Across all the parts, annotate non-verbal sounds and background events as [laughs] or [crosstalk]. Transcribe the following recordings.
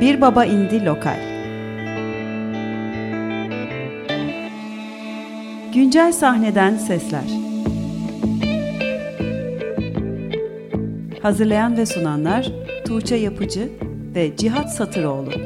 Bir Baba indi Lokal. Güncel sahneden sesler. Hazırlayan ve sunanlar Tuğçe Yapıcı ve Cihat Satıroğlu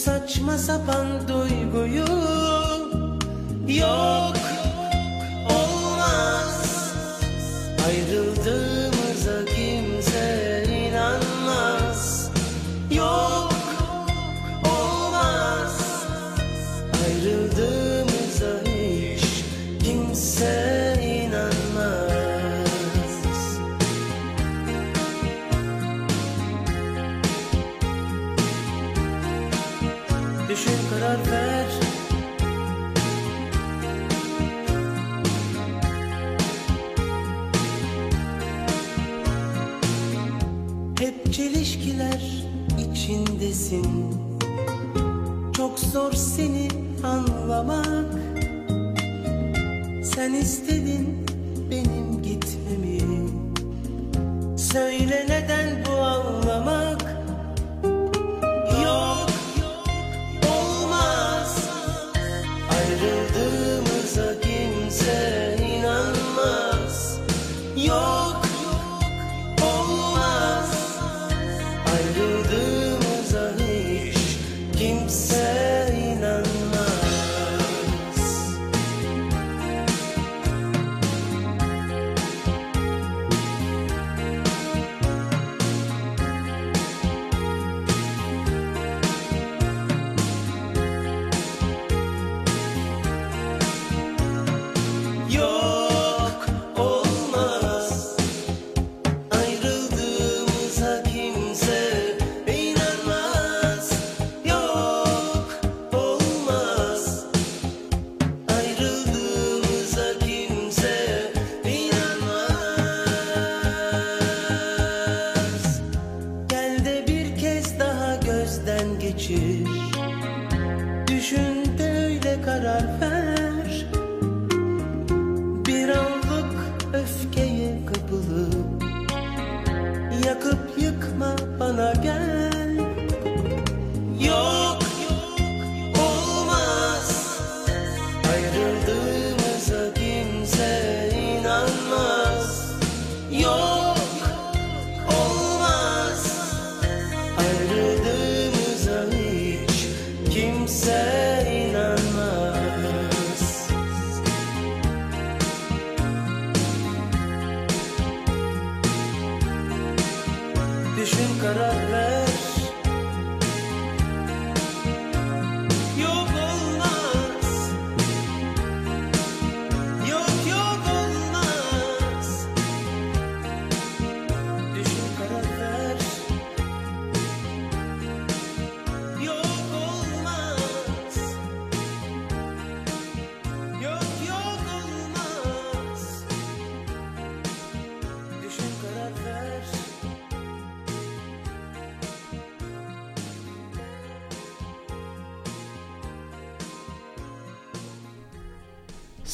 saçma sapan duyguyu Yok gibisin Çok zor seni anlamak. Sen istedin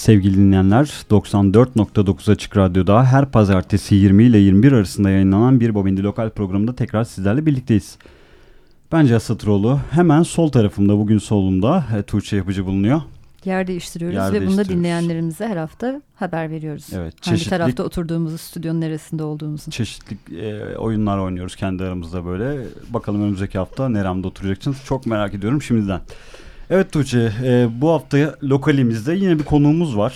sevgili dinleyenler. 94.9 Açık Radyo'da her pazartesi 20 ile 21 arasında yayınlanan bir Bobindi Lokal programında tekrar sizlerle birlikteyiz. Ben Cihaz Satıroğlu. Hemen sol tarafımda bugün solumda e, Tuğçe Yapıcı bulunuyor. Yer değiştiriyoruz Yer ve bunda değiştiriyoruz. dinleyenlerimize her hafta haber veriyoruz. Evet, Hangi çeşitli- tarafta oturduğumuzu, stüdyonun neresinde olduğumuzu. Çeşitli e, oyunlar oynuyoruz kendi aramızda böyle. Bakalım önümüzdeki hafta neremde oturacaksınız. Çok merak ediyorum şimdiden. Evet Tuğçe e, bu hafta lokalimizde yine bir konuğumuz var.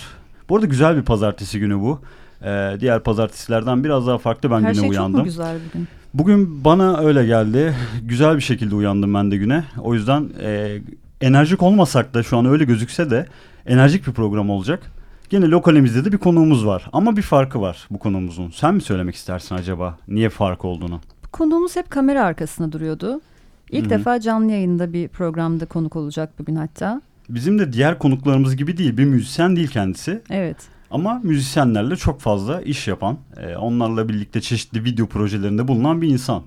Bu arada güzel bir pazartesi günü bu. E, diğer pazartesilerden biraz daha farklı ben Her güne şey uyandım. çok mu güzel bugün? Bugün bana öyle geldi. Güzel bir şekilde uyandım ben de güne. O yüzden e, enerjik olmasak da şu an öyle gözükse de enerjik bir program olacak. Gene lokalimizde de bir konuğumuz var. Ama bir farkı var bu konuğumuzun. Sen mi söylemek istersin acaba niye fark olduğunu? Konuğumuz hep kamera arkasında duruyordu. İlk Hı hı. defa canlı yayında bir programda konuk olacak bugün hatta. Bizim de diğer konuklarımız gibi değil. Bir müzisyen değil kendisi. Evet. Ama müzisyenlerle çok fazla iş yapan, e, onlarla birlikte çeşitli video projelerinde bulunan bir insan.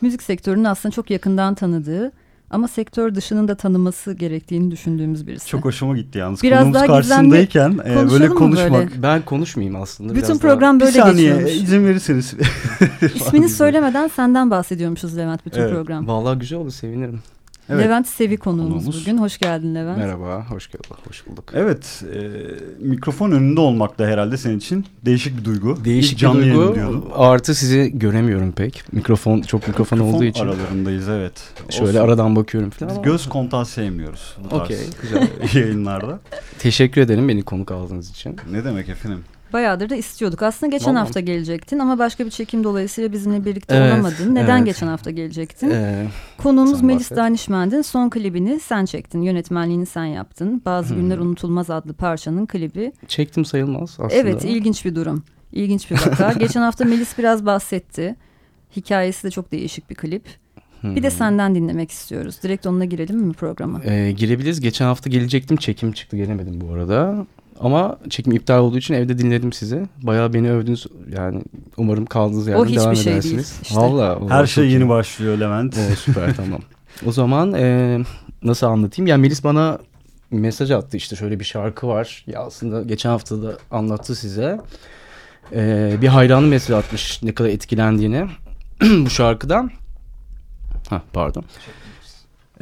Müzik sektörünün aslında çok yakından tanıdığı ama sektör dışının da tanıması gerektiğini düşündüğümüz birisi. Çok hoşuma gitti yalnız. Biraz Konuğumuz daha karşısındayken e, böyle konuşmak. böyle? Ben konuşmayayım aslında. Bütün biraz program Bir böyle saniye geçiyormuş. izin verirseniz. İsmini [laughs] söylemeden senden bahsediyormuşuz Levent bütün Evet. program. Daha... Vallahi güzel oldu sevinirim. Evet. Levent Sevi konuğumuz, Konuğumuz. bugün. Hoş geldin Levent. Merhaba, hoş geldin, hoş bulduk. Evet, e, mikrofon önünde olmak da herhalde senin için değişik bir duygu. Değişik İlk canlı bir duygu. Artı sizi göremiyorum pek. Mikrofon çok mikrofon, olduğu için. aralarındayız evet. Şöyle Olsun. aradan bakıyorum falan. Biz göz kontağı sevmiyoruz Okey, güzel. [laughs] yayınlarda. Teşekkür ederim beni konuk aldığınız için. Ne demek efendim? Bayağıdır da istiyorduk. Aslında geçen Vallahi. hafta gelecektin ama başka bir çekim dolayısıyla bizimle birlikte Evet, olamadın. Neden evet. geçen hafta gelecektin? Ee, Konuğumuz Melis bahset. Danişmend'in son klibini sen çektin. Yönetmenliğini sen yaptın. Bazı Hı. Günler Unutulmaz adlı parçanın klibi. çektim sayılmaz aslında. Evet ilginç bir durum. İlginç bir vaka. [laughs] geçen hafta Melis biraz bahsetti. Hikayesi de çok değişik bir klip. Hı Bir de hı. senden dinlemek istiyoruz. Direkt onunla girelim mi programa? Ee, girebiliriz. Geçen hafta gelecektim. Çekim çıktı gelemedim bu arada. Ama çekim iptal olduğu için evde dinledim sizi. Bayağı beni övdünüz. Yani umarım kaldığınız yerden hiçbir devam şey değil edersiniz. işte. Vallahi, vallahi Her şey çok yeni iyi. başlıyor Levent. Oo, süper [laughs] tamam. O zaman e, nasıl anlatayım? Yani Melis bana mesaj attı işte şöyle bir şarkı var. Ya aslında geçen hafta da anlattı size. E, bir hayranı mesaj atmış ne kadar etkilendiğini [clears throat] bu şarkıdan. Ha pardon.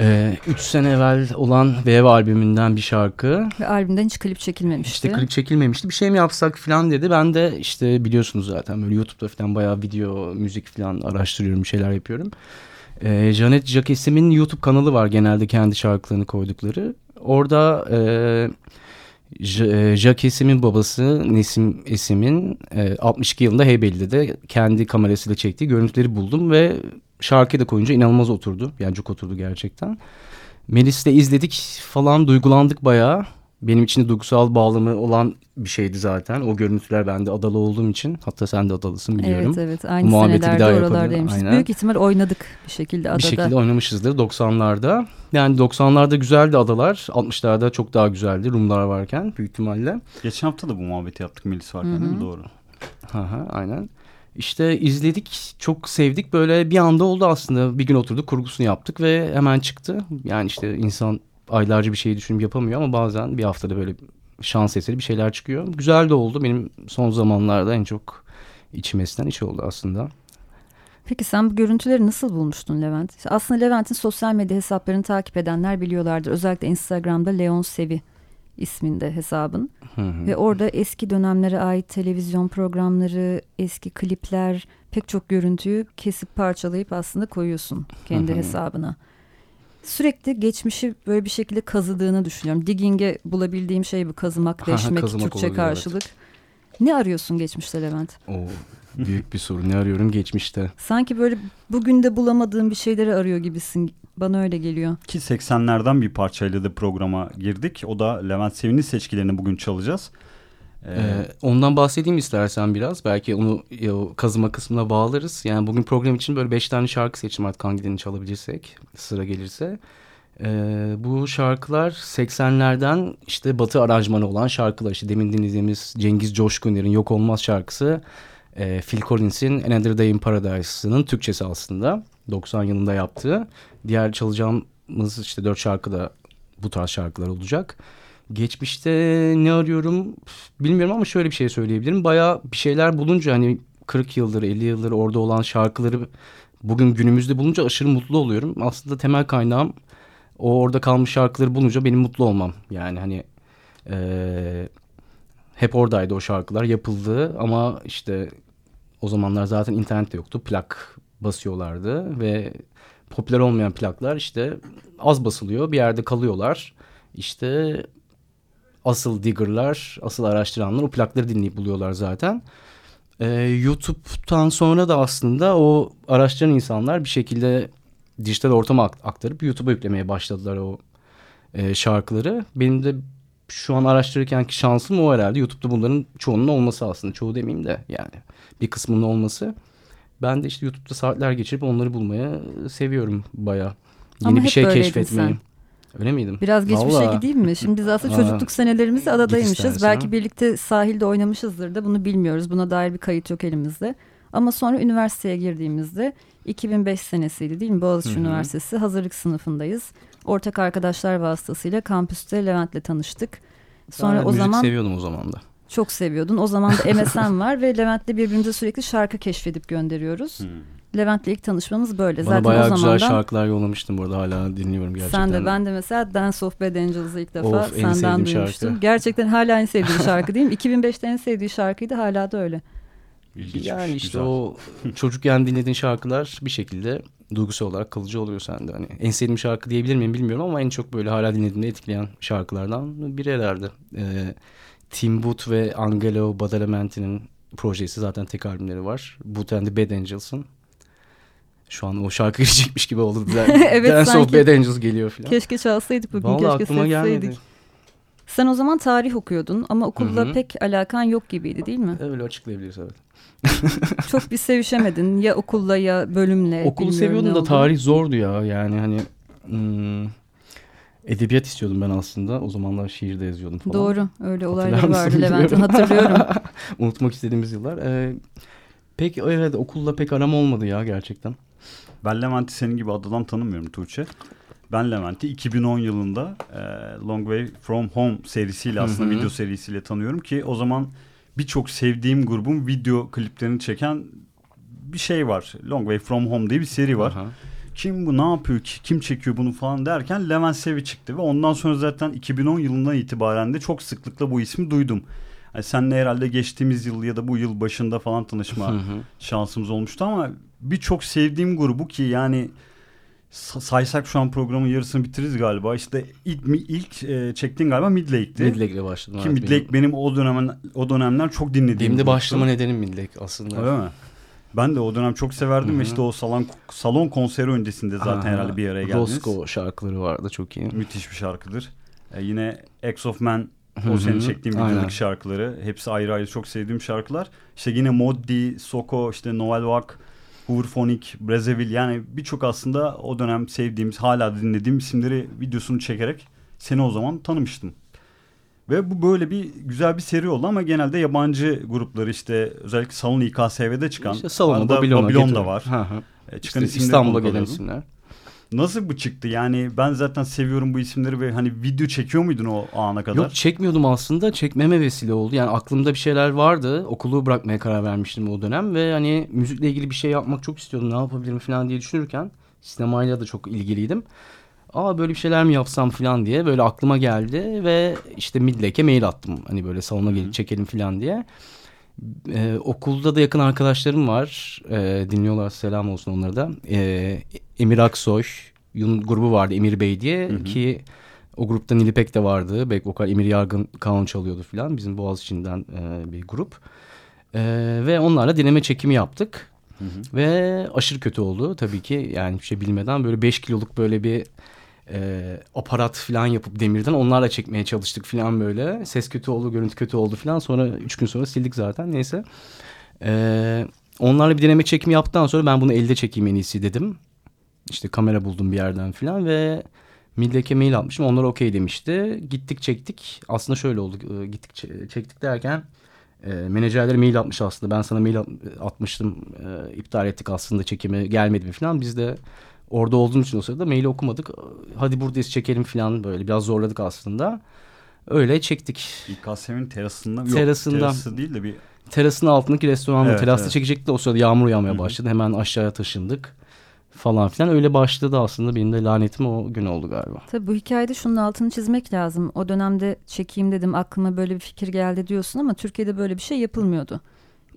E, üç sene evvel olan VV albümünden bir şarkı. Ve albümden hiç klip çekilmemişti. İşte klip çekilmemişti. Bir şey mi yapsak falan dedi. Ben de işte biliyorsunuz zaten böyle YouTube'da falan bayağı video, müzik falan araştırıyorum, bir şeyler yapıyorum. Ee, Janet Jacquessim'in YouTube kanalı var genelde kendi şarkılarını koydukları. Orada e, J- e, Jacquessim'in babası Nesim Esim'in e, 62 yılında Heybeli'de kendi kamerasıyla çektiği görüntüleri buldum ve şarkıyı da koyunca inanılmaz oturdu. Yani çok oturdu gerçekten. Melis'le izledik falan duygulandık bayağı. Benim için de duygusal bağlamı olan bir şeydi zaten. O görüntüler bende adalı olduğum için. Hatta sen de adalısın biliyorum. Evet evet aynı Muhabbeti bir senelerde daha yapalım. oralardaymışız. Aynen. Büyük ihtimal oynadık bir şekilde adada. Bir şekilde oynamışızdır 90'larda. Yani 90'larda güzeldi adalar. 60'larda çok daha güzeldi Rumlar varken büyük ihtimalle. Geçen hafta da bu muhabbeti yaptık Melis varken Hı değil hı. mi? Doğru. Hı hı, aynen. İşte izledik, çok sevdik. Böyle bir anda oldu aslında. Bir gün oturduk, kurgusunu yaptık ve hemen çıktı. Yani işte insan aylarca bir şey düşünüp yapamıyor ama bazen bir haftada böyle şans eseri bir şeyler çıkıyor. Güzel de oldu. Benim son zamanlarda en çok içime sinen iş oldu aslında. Peki sen bu görüntüleri nasıl bulmuştun Levent? Aslında Levent'in sosyal medya hesaplarını takip edenler biliyorlardır. Özellikle Instagram'da Leon Sevi isminde hesabın. Hı hı. Ve orada eski dönemlere ait televizyon programları, eski klipler, pek çok görüntüyü kesip parçalayıp aslında koyuyorsun kendi Hı hesabına. Sürekli geçmişi böyle bir şekilde kazıdığını düşünüyorum. Digging'e bulabildiğim şey bu kazımak, deşmek, kazımak Türkçe olabilir, evet. karşılık. Ne arıyorsun geçmişte Levent? O [laughs] büyük bir soru. Ne arıyorum geçmişte? Sanki böyle bugün de bulamadığın bir şeyleri arıyor gibisin. Bana öyle geliyor. Ki 80'lerden bir parçayla da programa girdik. O da Levent Sevin'in seçkilerini bugün çalacağız. Ee, Ee, ondan bahsedeyim istersen biraz. Belki onu ya, o kazıma kısmına bağlarız. Yani bugün program için böyle beş tane şarkı seçtim artık hangilerini çalabilirsek sıra gelirse. Ee, bu şarkılar 80'lerden işte batı aranjmanı olan şarkılar. İşte demin dinlediğimiz Cengiz Coşkuner'in Yok Olmaz şarkısı. E, Phil Collins'in Another Day in Paradise'ının Türkçesi aslında. 90 yılında yaptığı. Diğer çalacağımız işte dört şarkı da bu tarz şarkılar olacak. Geçmişte ne arıyorum bilmiyorum ama şöyle bir şey söyleyebilirim. Baya bir şeyler bulunca hani 40 yıldır 50 yıldır orada olan şarkıları bugün günümüzde bulunca aşırı mutlu oluyorum. Aslında temel kaynağım o orada kalmış şarkıları bulunca benim mutlu olmam. Yani hani e, hep oradaydı o şarkılar yapıldı ama işte o zamanlar zaten internet de yoktu. Plak basıyorlardı ve popüler olmayan plaklar işte az basılıyor bir yerde kalıyorlar. İşte asıl diggerlar, asıl araştıranlar o plakları dinleyip buluyorlar zaten. Ee, YouTube'dan sonra da aslında o araştıran insanlar bir şekilde dijital ortama aktarıp YouTube'a yüklemeye başladılar o e, şarkıları. Benim de şu an araştırırken ki şansım o herhalde. YouTube'da bunların çoğunun olması aslında. Çoğu demeyeyim de yani bir kısmının olması. Ben de işte YouTube'da saatler geçirip onları bulmaya seviyorum baya. Yeni Ama bir şey keşfetmeyi. Sen. Öyle miydim? Biraz geçmişe Vallahi. gideyim mi? Şimdi biz aslında [laughs] çocukluk senelerimizi adadaymışız. Belki birlikte sahilde oynamışızdır da bunu bilmiyoruz. Buna dair bir kayıt yok elimizde. Ama sonra üniversiteye girdiğimizde 2005 senesiydi değil mi? Boğaziçi Hı-hı. Üniversitesi hazırlık sınıfındayız. Ortak arkadaşlar vasıtasıyla kampüste Levent'le tanıştık. Sonra ben o zaman seviyordum o zaman da. Çok seviyordun. O zaman da MSN [laughs] var ve Levent'le birbirimize sürekli şarkı keşfedip gönderiyoruz. Hmm. Levent'le ilk tanışmamız böyle. Bana Zaten bayağı o zamandan, güzel şarkılar yollamıştın burada hala dinliyorum gerçekten. Sen de ben de mesela Dance of Bad Angels'ı ilk defa of, senden duymuştum. Şarkı. Gerçekten hala en sevdiğim şarkı değil mi? [laughs] 2005'te en sevdiği şarkıydı hala da öyle. İlginç, yani işte güzel. o çocukken dinlediğin şarkılar bir şekilde duygusal olarak kalıcı oluyor sende. Hani en sevdiğim şarkı diyebilir miyim bilmiyorum ama en çok böyle hala dinlediğimde etkileyen şarkılardan biri herhalde. Ee, Tim Booth ve Angelo Badalamenti'nin projesi zaten tek albümleri var. Boot and the Bad Angels'ın. Şu an o şarkı [laughs] girecekmiş gibi oldu. [laughs] evet, Dance sanki. of Bad Angels geliyor falan. Keşke çalsaydık bugün. Vallahi keşke aklıma gelmedi. Sen o zaman tarih okuyordun ama okulla Hı-hı. pek alakan yok gibiydi değil mi? Öyle açıklayabiliriz evet. [laughs] Çok bir sevişemedin ya okulla ya bölümle. Okulu seviyordum da tarih zordu ya yani hani hmm, edebiyat istiyordum ben aslında. O zamanlar şiirde yazıyordum falan. Doğru öyle olaylar vardı Levent'in hatırlıyorum. [laughs] Unutmak istediğimiz yıllar. Ee, pek evet okulla pek aram olmadı ya gerçekten. Ben Levent'i senin gibi adadan tanımıyorum Tuğçe. Ben Levent'i 2010 yılında e, Long Way From Home serisiyle aslında Hı-hı. video serisiyle tanıyorum ki o zaman birçok sevdiğim grubun video kliplerini çeken bir şey var. Long Way From Home diye bir seri var. Aha. Kim bu ne yapıyor ki kim çekiyor bunu falan derken Levent Sevi çıktı ve ondan sonra zaten 2010 yılından itibaren de çok sıklıkla bu ismi duydum. Yani senle herhalde geçtiğimiz yıl ya da bu yıl başında falan tanışma şansımız olmuştu ama birçok sevdiğim grubu ki yani saysak şu an programın yarısını bitiririz galiba. İşte ilk ilk e, çektiğin galiba Midlake'ti. Midlake'le başladım. Ki evet, Midlake benim, benim o dönem o dönemler çok dinlediğim. Benim de başlama nedenim Midlake aslında. Öyle mi? Ben de o dönem çok severdim ve işte o salon salon konseri öncesinde zaten Aha, herhalde bir araya geldiniz. Roscoe şarkıları vardı çok iyi. Müthiş bir şarkıdır. Ee, yine X of Man o senin çektiğin videodaki şarkıları. Hepsi ayrı ayrı çok sevdiğim şarkılar. İşte yine Moddi, Soko, işte Noel Wack Hooverphonic, Brazzaville yani birçok aslında o dönem sevdiğimiz hala dinlediğim isimleri videosunu çekerek seni o zaman tanımıştım. Ve bu böyle bir güzel bir seri oldu ama genelde yabancı grupları işte özellikle Salon İKSV'de çıkan. İşte Salon, Babilon, Babilon da var. Hı hı. E, çıkan işte İstanbul'a gelen isimler. Nasıl bu çıktı? Yani ben zaten seviyorum bu isimleri ve hani video çekiyor muydun o ana kadar? Yok çekmiyordum aslında. Çekmeme vesile oldu. Yani aklımda bir şeyler vardı. Okulu bırakmaya karar vermiştim o dönem ve hani müzikle ilgili bir şey yapmak çok istiyordum. Ne yapabilirim falan diye düşünürken sinemayla da çok ilgiliydim. Aa böyle bir şeyler mi yapsam falan diye böyle aklıma geldi ve işte Midlek'e mail attım. Hani böyle salona gelip çekelim falan diye. Ee, okulda da yakın arkadaşlarım var. Ee, dinliyorlar selam olsun onlara da. Ee, Emir Aksoy Yun grubu vardı Emir Bey diye hı hı. ki o grupta Nilipek de vardı. Back vokal Emir Yargın kanun çalıyordu falan. Bizim Boğaziçi'nden e, bir grup. E, ve onlarla dinleme çekimi yaptık. Hı hı. Ve aşırı kötü oldu tabii ki. Yani bir şey bilmeden böyle 5 kiloluk böyle bir e, aparat falan yapıp demirden onlarla çekmeye çalıştık falan böyle. Ses kötü oldu, görüntü kötü oldu falan. Sonra üç gün sonra sildik zaten neyse. E, onlarla bir deneme çekimi yaptıktan sonra ben bunu elde çekeyim en iyisi dedim. İşte kamera buldum bir yerden falan ve Midlek'e mail atmışım. Onlar okey demişti. Gittik çektik. Aslında şöyle oldu. E, gittik çektik derken e, menajerlere mail atmış aslında. Ben sana mail atmıştım. E, iptal ettik aslında çekimi gelmedi mi falan. Biz de orada olduğumuz için o sırada maili okumadık. Hadi buradayız çekelim falan böyle biraz zorladık aslında. Öyle çektik. İKSM'in terasında terasında. Yok, terası değil de bir terasın altındaki restoran evet, terasta evet. çekecekti de o sırada yağmur yağmaya başladı. Hı-hı. Hemen aşağıya taşındık falan filan. Öyle başladı aslında benim de lanetim o gün oldu galiba. Tabii bu hikayede şunun altını çizmek lazım. O dönemde çekeyim dedim aklıma böyle bir fikir geldi diyorsun ama Türkiye'de böyle bir şey yapılmıyordu.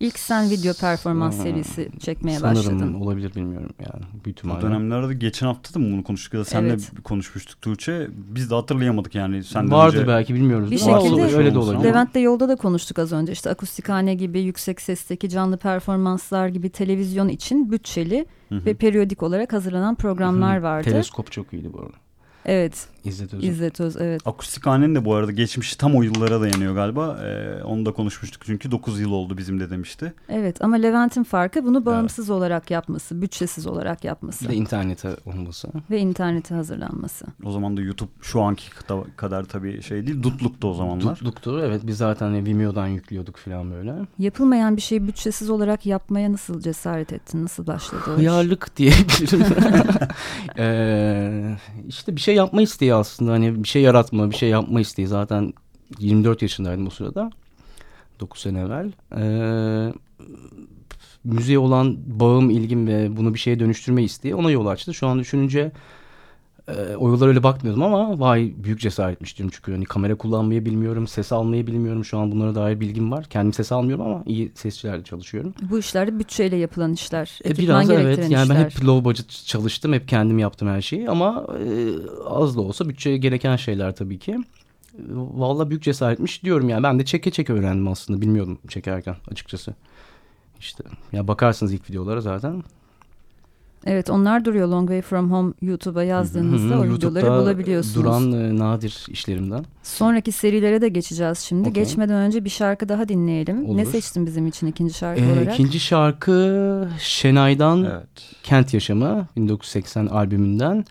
İlk sen video performans hmm. serisi çekmeye Sanırım başladın. Sanırım olabilir bilmiyorum yani. Büyük ihtimalle. O dönemlerde geçen hafta da mı bunu konuştuk ya da senle evet. konuşmuştuk Tuğçe. Biz de hatırlayamadık yani. Senden Vardır önce... belki bilmiyoruz. Bir şekilde öyle de olabilir. Levent'le yolda da konuştuk az önce. İşte akustikhane gibi yüksek sesteki canlı performanslar gibi televizyon için bütçeli Hı-hı. ve periyodik olarak hazırlanan programlar Hı-hı. vardı. Teleskop çok iyiydi bu arada. Evet. İzzet Öz. İzzet Öz evet. Akustikhanenin de bu arada geçmişi tam o yıllara dayanıyor galiba. Ee, onu da konuşmuştuk çünkü 9 yıl oldu bizim de demişti. Evet ama Levent'in farkı bunu bağımsız evet. olarak yapması, bütçesiz olarak yapması. Ve internete olması. Ve internete hazırlanması. O zaman da YouTube şu anki kadar tabii şey değil, dutluktu o zamanlar. Dutluktu evet biz zaten Vimeo'dan yüklüyorduk falan böyle. Yapılmayan bir şeyi bütçesiz olarak yapmaya nasıl cesaret ettin, nasıl başladı Hıyarlık diyebilirim. [laughs] ee, işte bir şey yapma isteği aslında hani bir şey yaratma, bir şey yapma isteği. Zaten 24 yaşındaydım o sırada. 9 sene evvel. Ee, müziğe olan bağım, ilgim ve bunu bir şeye dönüştürme isteği ona yol açtı. Şu an düşününce e, o yıllar öyle bakmıyordum ama vay büyük cesaretmiş diyorum. Çünkü hani kamera kullanmayı bilmiyorum, ses almayı bilmiyorum. Şu an bunlara dair bilgim var. Kendim ses almıyorum ama iyi sesçilerle çalışıyorum. Bu işler bütçeyle yapılan işler. E, biraz evet. Yani ben hep low budget çalıştım. Hep kendim yaptım her şeyi ama e, az da olsa bütçeye gereken şeyler tabii ki. Valla büyük cesaretmiş diyorum yani. Ben de çeke çeke öğrendim aslında. Bilmiyordum çekerken açıkçası. İşte ya bakarsınız ilk videolara zaten. Evet onlar duruyor Long Way From Home YouTube'a yazdığınızda o videoları bulabiliyorsunuz. duran e, nadir işlerimden. Sonraki serilere de geçeceğiz şimdi. Okay. Geçmeden önce bir şarkı daha dinleyelim. Olur. Ne seçtin bizim için ikinci şarkı ee, olarak? İkinci şarkı Şenay'dan evet. Kent Yaşamı 1980 albümünden.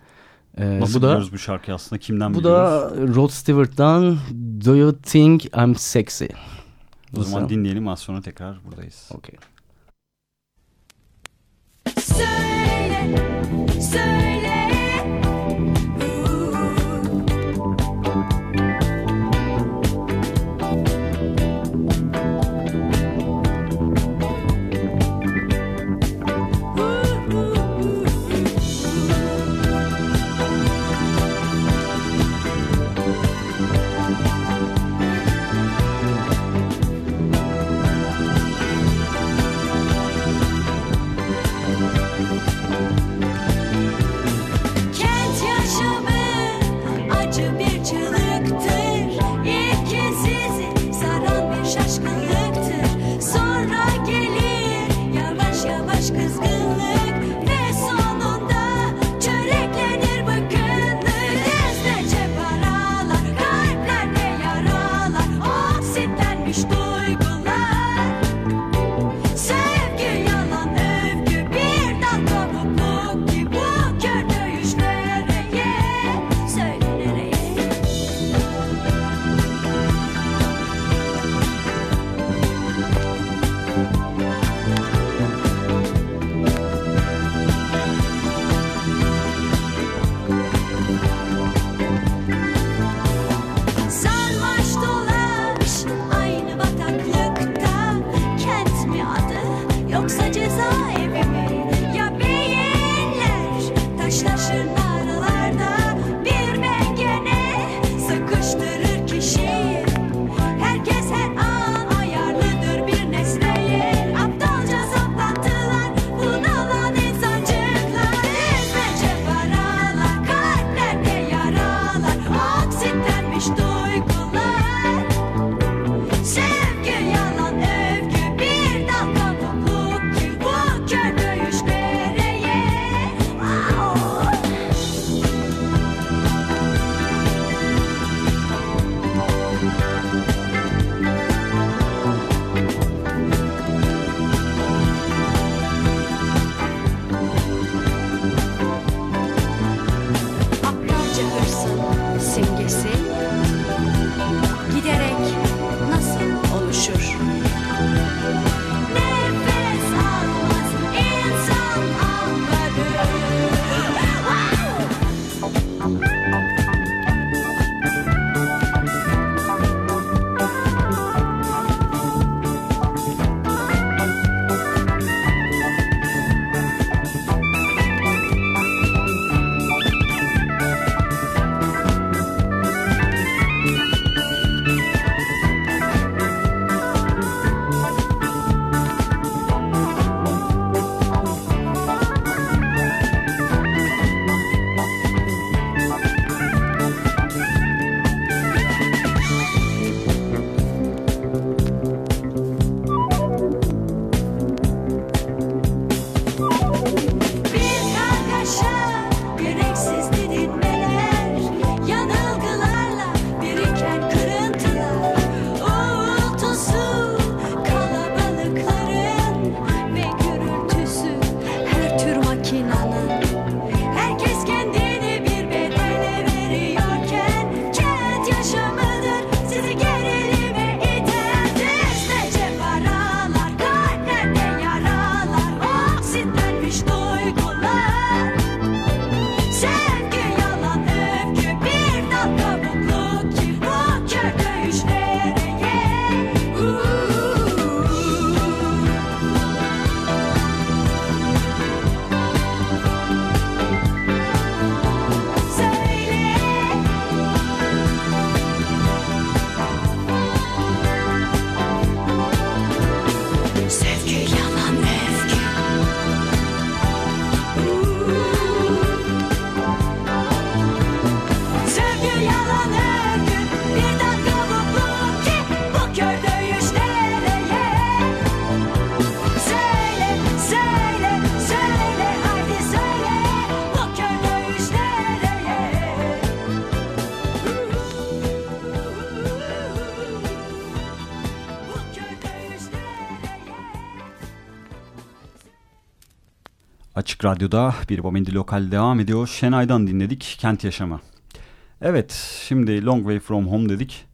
Ee, Nasıl bu biliyoruz da, bu şarkıyı aslında? Kimden bu biliyoruz? Bu da Rod Stewart'dan Do You Think I'm Sexy? O Nasıl? zaman dinleyelim az sonra tekrar buradayız. Okay. Söyle, söyle já escrevi. Açık Radyo'da bir Bomendi Lokal devam ediyor. Şenay'dan dinledik Kent Yaşamı. Evet şimdi Long Way From Home dedik.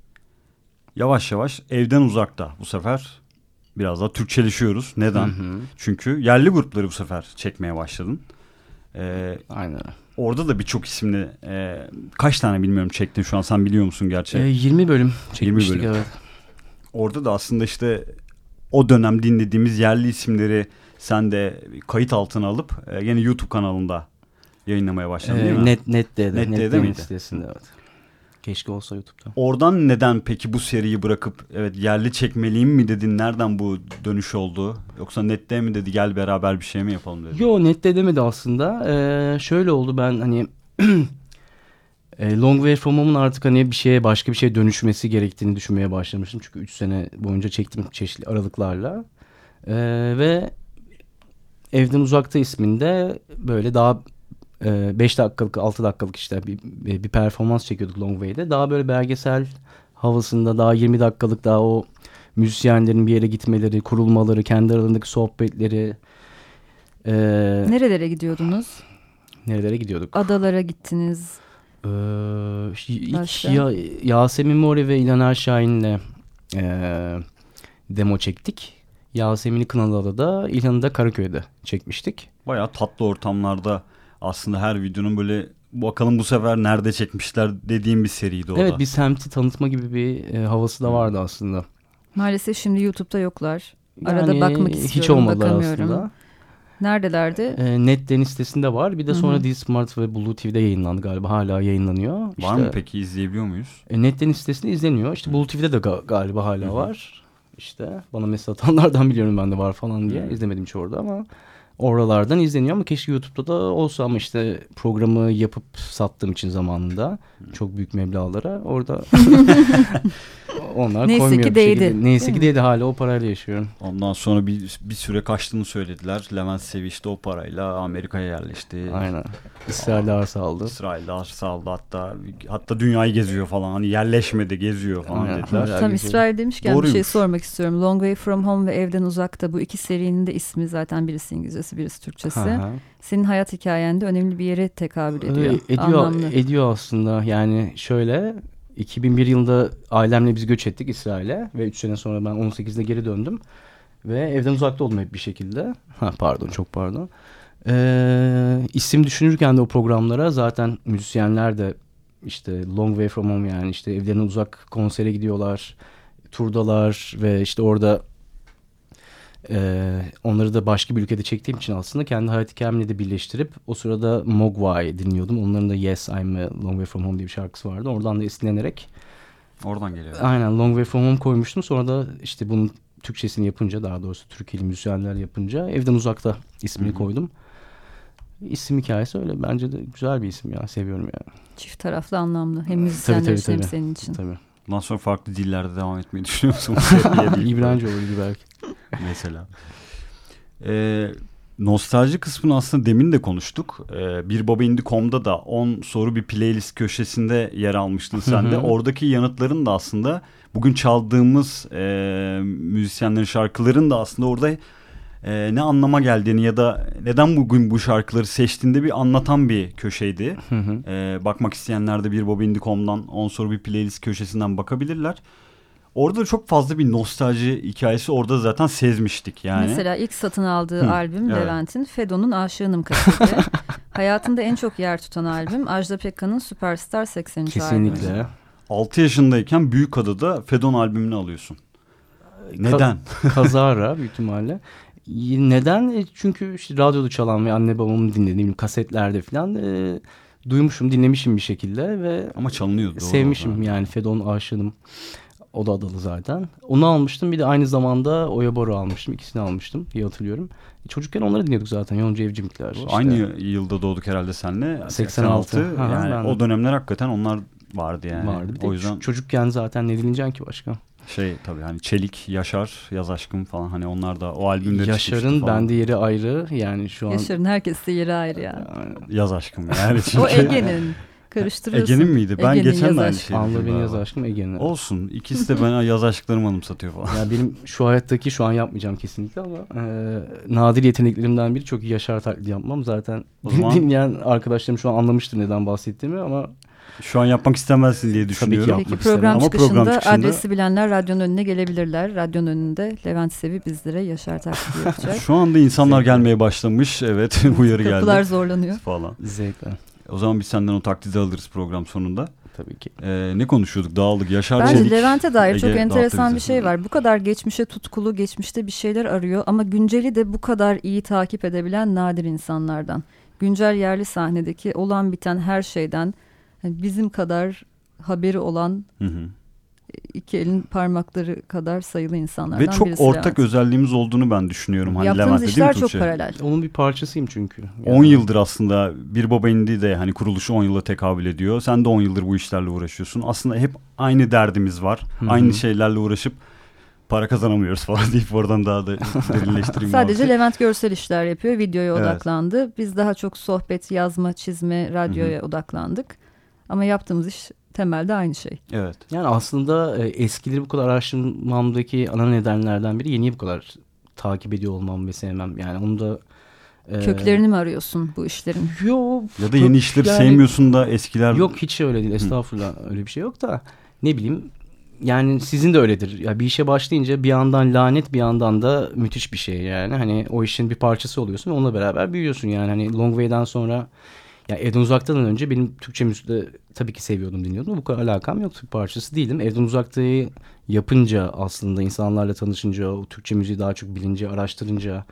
Yavaş yavaş evden uzakta bu sefer biraz daha Türkçeleşiyoruz. Neden? Hı hı. Çünkü yerli grupları bu sefer çekmeye başladın. Ee, Aynen. orada da birçok isimli e, kaç tane bilmiyorum çektin şu an sen biliyor musun gerçi? Ee, 20 bölüm çekmiştik bölüm. evet. Orada da aslında işte o dönem dinlediğimiz yerli isimleri sen de kayıt altına alıp e, yine YouTube kanalında yayınlamaya başladın değil Ee, mi? net Net'te Net'te Net'te de miydi? sitesinde evet. Keşke olsa YouTube'da. Oradan neden peki bu seriyi bırakıp evet yerli çekmeliyim mi dedin? Nereden bu dönüş oldu? Yoksa nette mi dedi gel beraber bir şey mi yapalım dedi? Yo Net'te demedi aslında. Ee, şöyle oldu ben hani [clears throat] e, Long Way From Home'un artık hani bir şeye başka bir şeye dönüşmesi gerektiğini düşünmeye başlamıştım. Çünkü 3 sene boyunca çektim çeşitli aralıklarla. Ee, ve Evden Uzakta isminde böyle daha 5 dakikalık 6 dakikalık işte bir, bir performans çekiyorduk Long Way'de. Daha böyle belgesel havasında daha 20 dakikalık daha o müzisyenlerin bir yere gitmeleri, kurulmaları, kendi aralarındaki sohbetleri. Ee, Nerelere gidiyordunuz? nerelere gidiyorduk? Adalara gittiniz. Ee, ilk ya, Yasemin Mori ve İlhan Erşahin'le ee, demo çektik. Yasemin'i Kınalıada'da, İlhan'ı da Karaköy'de çekmiştik. Bayağı tatlı ortamlarda aslında her videonun böyle bakalım bu sefer nerede çekmişler dediğim bir seriydi o Evet da. bir semti tanıtma gibi bir e, havası da vardı aslında. Maalesef şimdi YouTube'da yoklar. Arada Yani bakmak istiyorum, Hiç olmadılar bakamıyorum. aslında. Neredelerdi? E, Net'ten sitesinde var. Bir de Hı sonra hı. D-Smart ve Blue TV'de yayınlandı galiba. Hala yayınlanıyor. Var İşte, mı peki izleyebiliyor muyuz? E, Net'ten sitesinde izleniyor. İşte Blue TV'de de ga- galiba hala Hı hı. var. İşte bana mesaj atanlardan [laughs] biliyorum ben de var falan diye. İzlemedim hiç orada ama oralardan izleniyor ama keşke YouTube'da da olsa ama işte programı yapıp sattığım için zamanında çok büyük meblağlara orada [laughs] [laughs] onlar Neyse koymuyor ki değdi, şekilde. Neyse değil ki mi? değdi hala o parayla yaşıyorum. Ondan sonra bir, bir süre kaçtığını söylediler. Levent Seviş de o parayla Amerika'ya yerleşti. Aynen. İsrail'de arsa aldı. İsrail'de arsa aldı hatta hatta dünyayı geziyor falan hani yerleşmedi geziyor falan Aynen. dediler. Tam geziyor. İsrail demişken bir şey Doğruymuş. sormak istiyorum. Long Way From Home ve Evden Uzakta bu iki serinin de ismi zaten birisi İngilizcesi birisi Türkçesi. Hı. Senin hayat hikayende önemli bir yere tekabül ediyor. Ee, ediyor, Anlamlı. ediyor aslında. Yani şöyle 2001 yılında ailemle biz göç ettik İsrail'e ve 3 sene sonra ben 18'de geri döndüm. Ve evden uzakta oldum hep bir şekilde. Ha pardon çok pardon. Ee, isim düşünürken de o programlara zaten müzisyenler de işte Long Way From Home yani işte evlerinden uzak konsere gidiyorlar. Turdalar ve işte orada ee, onları da başka bir ülkede çektiğim için aslında kendi hayat hikayemle de birleştirip o sırada Mogwai dinliyordum. Onların da Yes I'm a Long Way From Home diye bir şarkısı vardı. Oradan da esinlenerek Oradan geliyor. aynen Long Way From Home koymuştum. Sonra da işte bunun Türkçesini yapınca daha doğrusu Türkiye'li müzisyenler yapınca Evden Uzakta ismini Hı hı. koydum. İsim hikayesi öyle. Bence de güzel bir isim ya. Seviyorum yani. Çift taraflı anlamlı. Hem müzisyenler tabii, için hem tabii. senin için. Tabii. Bundan sonra farklı dillerde devam etmeyi düşünüyor musun? [laughs] İbranice olabilir [laughs] belki. [laughs] mesela. Ee, nostalji kısmını aslında demin de konuştuk. Ee, bir Baba Indie.com'da da 10 soru bir playlist köşesinde yer almıştın sen de. Oradaki yanıtların da aslında bugün çaldığımız e, müzisyenlerin şarkıların da aslında orada e, ne anlama geldiğini ya da neden bugün bu şarkıları seçtiğinde bir anlatan bir köşeydi. Ee, bakmak isteyenler de bir Bobindi.com'dan 10 soru bir playlist köşesinden bakabilirler. Orada çok fazla bir nostalji hikayesi orada zaten sezmiştik yani. Mesela ilk satın aldığı Hı, albüm evet. Levent'in Fedo'nun Aşığınım kaseti. [laughs] Hayatında en çok yer tutan albüm Ajda Pekkan'ın Superstar 83 albümü. Kesinlikle. 6 yaşındayken Büyükada'da Fedon albümünü alıyorsun. Neden? [laughs] Kazara büyük ihtimalle. Neden? E, Çünkü işte radyoda çalan ve anne babamın dinlediğim kasetlerde falan e, duymuşum, dinlemişim bir şekilde ve Ama çalınıyordu. sevmişim yani Fedon aşığım. O da adalı zaten. Onu almıştım. Bir de aynı zamanda Oya Bora almıştım. İkisini almıştım diye hatırlıyorum. Çocukken onları dinliyorduk zaten. Yonca Evcimikler. işte. Aynı yılda doğduk herhalde senle. 86. 86. Ha, yani ben- o dönemler hakikaten onlar vardı yani. vardı. Bir de o yüzden çocukken zaten ne dinleyeceksin ki başka? şey tabii hani Çelik, Yaşar, Yaz Aşkım falan hani onlar da o albümleri Yaşar'ın bende yeri ayrı. Yani şu an... Yaşar'ın herkes de yeri ayrı ya. Aynen. Yaz Aşkım yani çünkü. O Ege'nin. [laughs] Karıştırıyorsun. Ege'nin miydi? Ben Ege'nin geçen de yaz aynı şeyi Anla dedim beni yaz aşkım Ege'nin. Olsun. İkisi [laughs] de bana yaz aşklarımı anımsatıyor falan. Ya benim şu hayattaki şu an yapmayacağım kesinlikle ama e, nadir yeteneklerimden biri çok iyi Yaşar taklidi yapmam. Zaten O zaman- [laughs] dinleyen arkadaşlarım şu an anlamıştır neden bahsettiğimi ama Şu an yapmak istemezsin diye düşünüyorum. yapmak Peki istemem. program Ama çıkışında, program çıkışında- adresi bilenler radyonun önüne gelebilirler. Radyonun önünde Levent Sevi bizlere Yaşar taklidi yapacak. Şu anda insanlar gelmeye başlamış. Evet [laughs] uyarı Kapılar geldi. zorlanıyor. Falan. zevkle O zaman biz senden o taklidi alırız program sonunda. tabii ki. Ee, ne konuşuyorduk? Dağıldık. Yaşar Bence Çelik, Levent'e dair Ege çok enteresan bir şey var. Bu kadar geçmişe tutkulu, geçmişte bir şeyler arıyor ama günceli de bu kadar iyi takip edebilen nadir insanlardan. Güncel yerli sahnedeki olan biten her şeyden hani bizim kadar haberi olan Hı hı. İki elin parmakları kadar sayılı insanlardan Ve çok birisi ortak Levent. özelliğimiz olduğunu ben düşünüyorum. Hani Yaptığımız Levent'te işler çok paralel. Onun bir parçasıyım çünkü. 10 yıldır aslında Bir Baba İndi de hani kuruluşu 10 yıla tekabül ediyor. Sen de 10 yıldır bu işlerle uğraşıyorsun. Aslında hep aynı derdimiz var. Hı hı. Aynı şeylerle uğraşıp para kazanamıyoruz falan [laughs] deyip oradan daha da derinleştireyim. Sadece. Levent görsel işler yapıyor, videoya Evet. odaklandı. Biz daha çok sohbet, yazma, çizme, radyoya odaklandık. Ama yaptığımız iş temelde aynı şey. Evet. Yani aslında e, eskileri bu kadar araştırmamdaki ana nedenlerden biri yeniyi bu kadar takip ediyor olmam ve sevmem. Yani onu da e, Köklerini mi arıyorsun bu işlerin? Yok. Ya da yeni işleri yani- sevmiyorsun da eskiler... Yok hiç öyle değil. Estağfurullah öyle bir şey yok da ne bileyim yani sizin de öyledir. Ya bir işe başlayınca bir yandan lanet bir yandan da müthiş bir şey yani. Hani o işin bir parçası oluyorsun ve onunla beraber büyüyorsun yani. Hani Long Way'den sonra ya Evden Uzak'tan önce benim Türkçe müzikte tabii ki seviyordum dinliyordum. Bu kadar alakam yoktu. Bir parçası değildim. Evden Uzak'tayı yapınca aslında insanlarla tanışınca, o Türkçe müziği daha çok bilince, araştırınca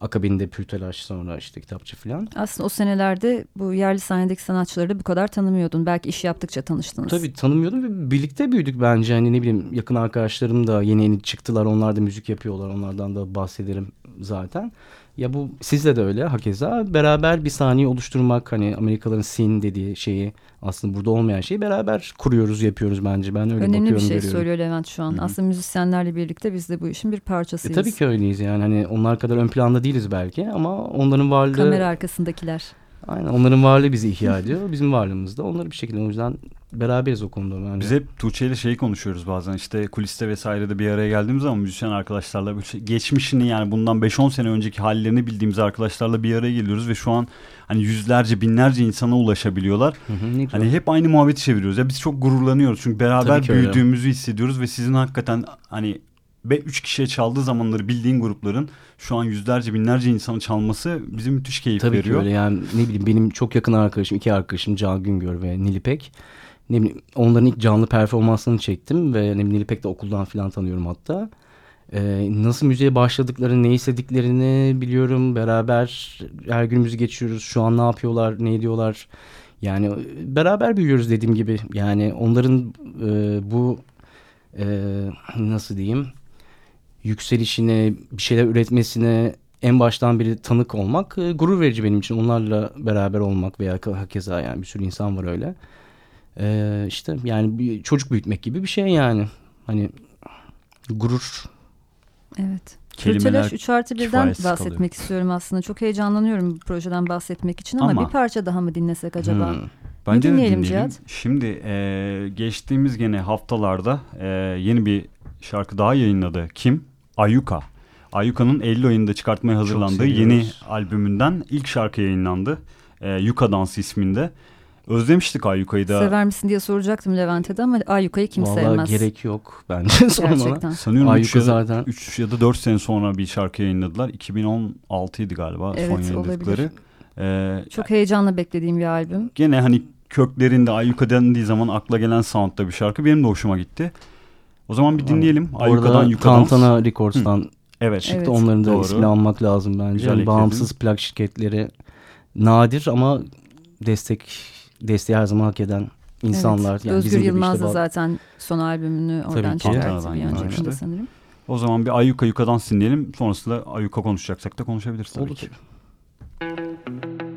akabinde Pürtelaş sonra işte kitapçı falan. Aslında o senelerde bu yerli sahnedeki sanatçıları da bu kadar tanımıyordun. Belki iş yaptıkça tanıştınız. Tabii tanımıyordum ve birlikte büyüdük bence. Hani ne bileyim yakın arkadaşlarım da yeni yeni çıktılar. Onlar da müzik yapıyorlar. Onlardan da bahsederim zaten. Ya bu sizle de öyle hakeza. Beraber bir saniye oluşturmak hani Amerikalıların scene dediği şeyi aslında burada olmayan şeyi beraber kuruyoruz yapıyoruz bence. Ben öyle Önemli bir bakıyorum şey görüyorum. söylüyor Levent şu an. Aslında müzisyenlerle birlikte biz de bu işin bir E, parçasıyız. tabii ki öyleyiz yani hani onlar kadar ön planda değiliz belki ama onların varlığı Kamera arkasındakiler. aynen onların varlığı bizi ihya ediyor. Bizim varlığımız da onları bir şekilde o yüzden beraberiz o konuda bence. Biz hep Tuğçe ile şeyi konuşuyoruz bazen işte kuliste vesairede bir araya geldiğimiz zaman müzisyen arkadaşlarla böyle şey- geçmişini yani bundan 5-10 sene önceki hallerini bildiğimiz arkadaşlarla bir araya geliyoruz ve şu an hani yüzlerce binlerce insana ulaşabiliyorlar. Hı hı, ne. Hani hep aynı muhabbeti çeviriyoruz. Ya biz çok gururlanıyoruz çünkü beraber Tabii büyüdüğümüzü hissediyoruz ve sizin hakikaten hani ve üç kişiye çaldığı zamanları bildiğin grupların şu an yüzlerce binlerce insanı çalması bize müthiş keyif Tabii veriyor. ki öyle yani ne bileyim benim çok yakın arkadaşım iki arkadaşım Can Güngör ve Nilipek. Ne bileyim onların ilk canlı performansını çektim ve ne bileyim Nilipek de okuldan falan tanıyorum hatta. Ee, nasıl müziğe başladıklarını, ne istediklerini biliyorum. Beraber her günümüzü geçiyoruz. Şu an ne yapıyorlar, ne ediyorlar. Yani beraber büyüyoruz dediğim gibi. Yani onların e, bu e, nasıl diyeyim yükselişine, bir şeyler üretmesine en baştan beri tanık olmak e, gurur verici benim için. Onlarla beraber olmak veya hakeza yani bir sürü insan var öyle. E, işte yani bir çocuk büyütmek gibi bir şey yani. Hani gurur. Evet. Kelimeler Kürteleş 3 artı 1'den kifayetsiz bahsetmek kalıyor. istiyorum aslında. Çok heyecanlanıyorum bu projeden bahsetmek için ama, Ama- bir parça daha mı dinlesek acaba? Hmm. Bence de dinleyelim dinleyelim. Cihat? Şimdi e, geçtiğimiz gene haftalarda e, yeni bir şarkı daha yayınladı. Kim? Ayuka. Ayuka'nın Eylül ayında çıkartmaya hazırlandığı yeni albümünden ilk şarkı yayınlandı. E, Yuka Dansı isminde. Özlemiştik Ayuka'yı da. Sever misin diye soracaktım Levent'e de ama Ayyuka'yı kim Vallahi sevmez. gerek yok bence [laughs] sormana. Gerçekten. Sanıyorum Ayuka 3 ya, da, zaten. 3 ya da 4 sene sonra bir şarkı yayınladılar. 2016'ydı galiba son Evet, yayınladıkları. E, Çok heyecanla beklediğim bir albüm. gene hani köklerinde Ayuka dendiği zaman akla gelen soundda bir şarkı. Benim de hoşuma gitti. O zaman bir dinleyelim. Ayuka'dan Orada Yuka Dans. Tantana Records'tan Evet. çıktı. Evet. Onların da Doğru. ismini almak lazım bence. Güzel Yani bağımsız plak şirketleri nadir ama destek desteği her zaman hak eden insanlar. Evet. Yani Özgür Yılmaz işte da zaten son albümünü oradan çıkarttı bir yayınlamıştı. sanırım. O zaman bir Ayuka Yuka'dan dinleyelim. Sonrasında Ayuka konuşacaksak da konuşabiliriz tabii Olur ki. tabii.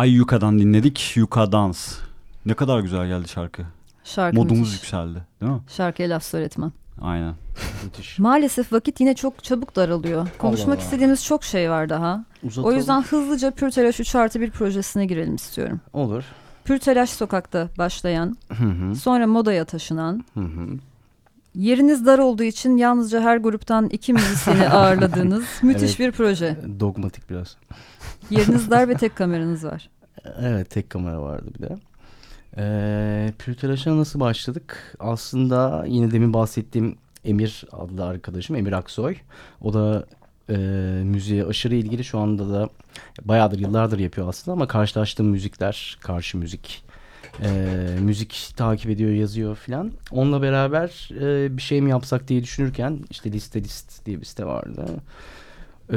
Ay Yuka'dan dinledik. Yuka Dans. Ne kadar güzel geldi şarkı. Şarkı Modumuz müthiş. yükseldi değil mi? Şarkıya laf söyletmem. Aynen. [laughs] Müthiş. Maalesef vakit yine çok çabuk daralıyor. Konuşmak Allah. istediğimiz çok şey var daha. Uzatalım. O yüzden hızlıca Pürtelaş 3 artı 1 projesine girelim istiyorum. Olur. Pürtelaş sokakta başlayan, Hı hı. sonra modaya taşınan, Hı hı. yeriniz dar olduğu için yalnızca her gruptan iki müzisyeni [laughs] ağırladığınız müthiş Evet. bir proje. Dogmatik biraz. Yeriniz dar ve tek kameranız var. [laughs] Evet tek kamera vardı bir de. Ee, Pürtelaş'a nasıl başladık? Aslında yine demin bahsettiğim Emir adlı arkadaşım Emir Aksoy. O da e, müziğe aşırı ilgili şu anda da bayağıdır yıllardır yapıyor aslında ama karşılaştığım müzikler karşı müzik e, müzik takip ediyor yazıyor filan. Onunla beraber e, bir şey mi yapsak diye düşünürken işte liste list diye bir site vardı. Ee,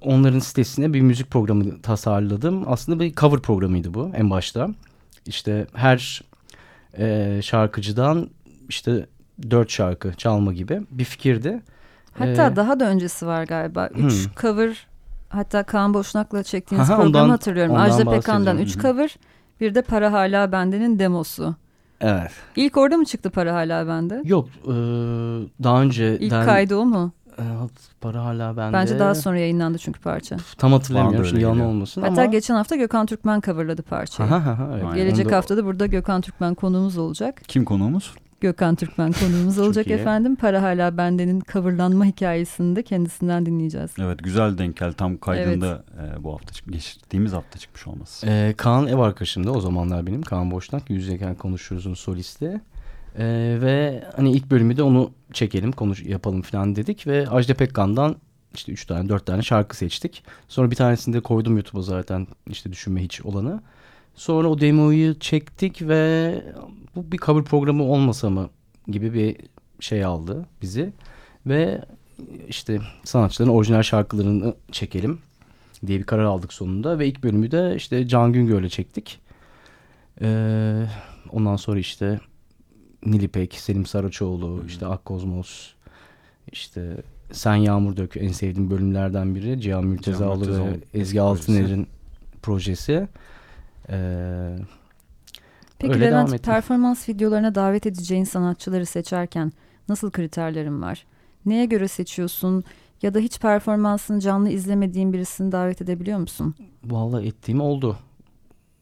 onların sitesine bir müzik programı tasarladım. Aslında bir cover programıydı bu en başta. İşte her e, şarkıcıdan işte dört şarkı çalma gibi bir fikirdi. Hatta Ee, daha da öncesi var galiba. Üç Hmm. cover hatta Kaan Boşnak'la çektiğiniz Aha, programı ondan- hatırlıyorum. ondan Ajda Pekan'dan üç cover bir de Para Hala Bende'nin demosu. Evet. İlk orada mı çıktı Para Hala Bende? Yok e, daha önce İlk kaydı o mu? Para hala bende. Bence daha sonra yayınlandı çünkü parça. Tam hatırlamıyorum şimdi yalan olmasın Hatta ama. geçen hafta Gökhan Türkmen coverladı parçayı. Evet. Gelecek da- hafta da burada Gökhan Türkmen konuğumuz olacak. Kim konuğumuz? Gökhan Türkmen konuğumuz [laughs] olacak iyi. efendim. Para Hala Bende'nin coverlanma hikayesini de kendisinden dinleyeceğiz. Evet güzel denk geldi. Tam kaydında e, bu hafta çık geçtiğimiz hafta çıkmış olması. Ee, Kaan ev arkadaşım da o zamanlar benim. Kaan Boşnak. Yüz yüzeyken konuşuruz'un solisti. Ee, ve hani ilk bölümü de onu çekelim, konuş yapalım falan dedik. Ve Ajda Pekkan'dan işte üç tane, dört tane şarkı seçtik. Sonra bir tanesini de koydum YouTube'a zaten işte düşünme hiç olanı. Sonra o demoyu çektik ve bu bir cover programı olmasa mı gibi bir şey aldı bizi. Ve işte sanatçıların orijinal şarkılarını çekelim diye bir karar aldık sonunda. Ve ilk bölümü de işte Can Güngör'le çektik. Ee, ondan sonra işte Nilipek, Selim Saraçoğlu, işte Akkozmos, işte Sen Yağmur Dök en sevdiğim bölümlerden biri. Cihan Mürtezaoğlu ve Ezgi Altıner'in projesi. Ee, Peki Öyle Levent performans videolarına davet edeceğin sanatçıları seçerken nasıl kriterlerin var? Neye göre seçiyorsun? Ya da hiç performansını canlı izlemediğin birisini davet edebiliyor musun? Vallahi ettiğim oldu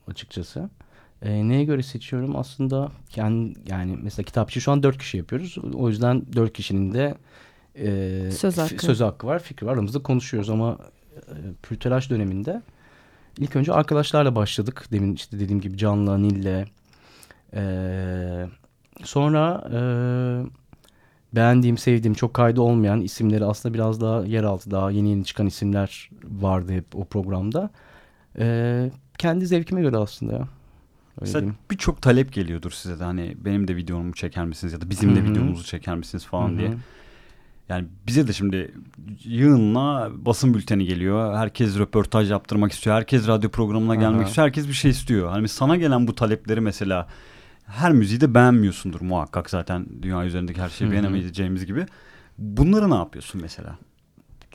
açıkçası. Ee, neye göre seçiyorum? Aslında kendi, yani mesela kitapçı şu an dört kişi yapıyoruz. O yüzden dört kişinin de e, Söz hakkı. söz hakkı var, fikri var. Aramızda konuşuyoruz ama e, pürtelaş döneminde ilk önce arkadaşlarla başladık. Demin işte dediğim gibi Can'la, Nil'le. Ee, sonra e, beğendiğim, sevdiğim, çok kaydı olmayan isimleri aslında biraz daha yeraltı, daha yeni yeni çıkan isimler vardı hep o programda. Ee, kendi zevkime göre aslında ya. Öyle birçok talep geliyordur size de hani benim de videomu çeker misiniz ya da bizim de Hı hı. videomuzu çeker misiniz falan Hı hı. diye. Yani bize de şimdi yığınla basın bülteni geliyor. Herkes röportaj yaptırmak istiyor. Herkes radyo programına gelmek Aha. istiyor. Herkes bir şey istiyor. Hani sana gelen bu talepleri mesela her müziği de beğenmiyorsundur muhakkak zaten dünya üzerindeki her şeyi beğenemeyeceğimiz gibi. Bunları ne yapıyorsun mesela?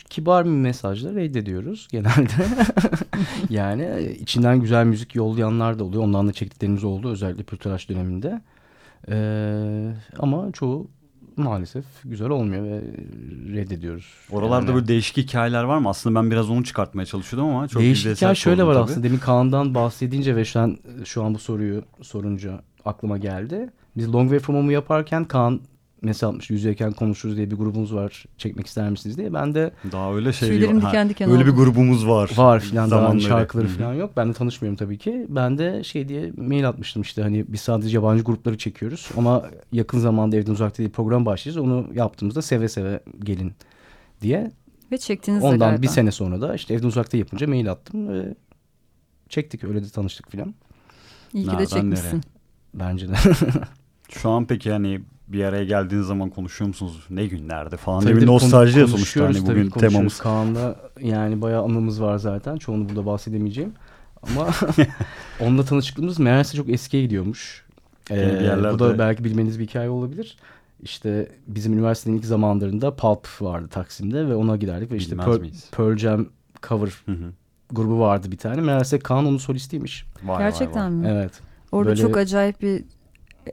Kibar bir mesajla reddediyoruz genelde. [laughs] yani e, içinden güzel müzik yollayanlar da oluyor. Ondan da çektiklerimiz oldu özellikle pürtelaş döneminde. Ee, ama çoğu maalesef güzel olmuyor ve reddediyoruz. Oralarda Yani- böyle değişik hikayeler var mı? Aslında ben biraz onu çıkartmaya çalışıyordum ama çok Değişik hikaye şöyle var tabii. aslında. Demin Kaan'dan bahsedince ve şu an, şu an bu soruyu sorunca aklıma geldi. Biz Long Way From Home'u yaparken Kaan mesela atmış yüzeyken konuşuruz diye bir grubumuz var. Çekmek ister misiniz diye. Ben de Daha öyle şey Tüylerim yok. Diken diken Öyle bir grubumuz var. var filan daha Zamanları. şarkıları filan yok. Ben de tanışmıyorum tabii ki. Ben de şey diye mail atmıştım işte hani biz sadece yabancı grupları çekiyoruz. Ama yakın zamanda evden uzakta diye bir program başlayacağız. Onu yaptığımızda seve seve gelin diye. Ve çektiniz de Ondan galiba. bir sene sonra da işte evden uzakta yapınca mail attım ve çektik öyle de tanıştık filan. İyi ki de çekmişsin. Bence de. [laughs] Şu an peki hani bir araya geldiğiniz zaman konuşuyor musunuz? Ne günlerde falan Tabii diye bir nostalji sonuçta konuşuyoruz hani bugün konuşuyoruz. temamız. Kaan'la yani bayağı anımız var zaten. Çoğunu burada bahsedemeyeceğim. Ama [laughs] onunla tanışıklığımız meğerse çok eskiye gidiyormuş. Ee, yerlerde- bu da belki bilmeniz bir hikaye olabilir. İşte bizim üniversitenin ilk zamanlarında Pulp vardı Taksim'de ve ona giderdik ve işte Bilmez Pearl, miyiz? Pearl Jam cover Hı hı. grubu vardı bir tane. Meğerse Kaan onun solistiymiş. Vay, Gerçekten vay, vay. mi? Evet. Orada Böyle- çok acayip bir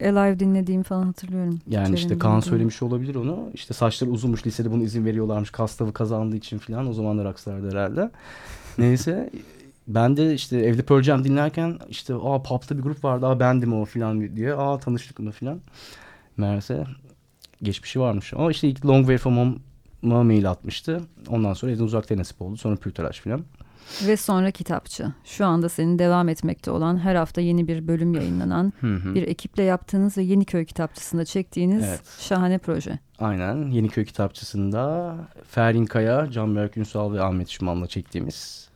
Alive dinlediğimi falan hatırlıyorum. Yani işte Kaan söylemiş olabilir onu. İşte saçları uzunmuş lisede bunu izin veriyorlarmış. Kastavı kazandığı için falan. O zaman da rockstardı herhalde. [laughs] Neyse ben de işte evde Pearl Jam dinlerken işte aa pub'da bir grup vardı aa bendim o falan diye. Aa tanıştık mı falan. Meğerse geçmişi varmış. Ama işte ilk Long Way From Home'a mail atmıştı. Ondan sonra evden uzakta nasip oldu. Sonra Pürtelaş falan. Ve sonra kitapçı. Şu anda senin devam etmekte olan her hafta yeni bir bölüm yayınlanan bir ekiple yaptığınız ve Yeniköy kitapçısında çektiğiniz Evet. şahane proje. Aynen. Yeniköy kitapçısında Ferhin Kaya, Canberk Ünsal ve Ahmet Şuman'la çektiğimiz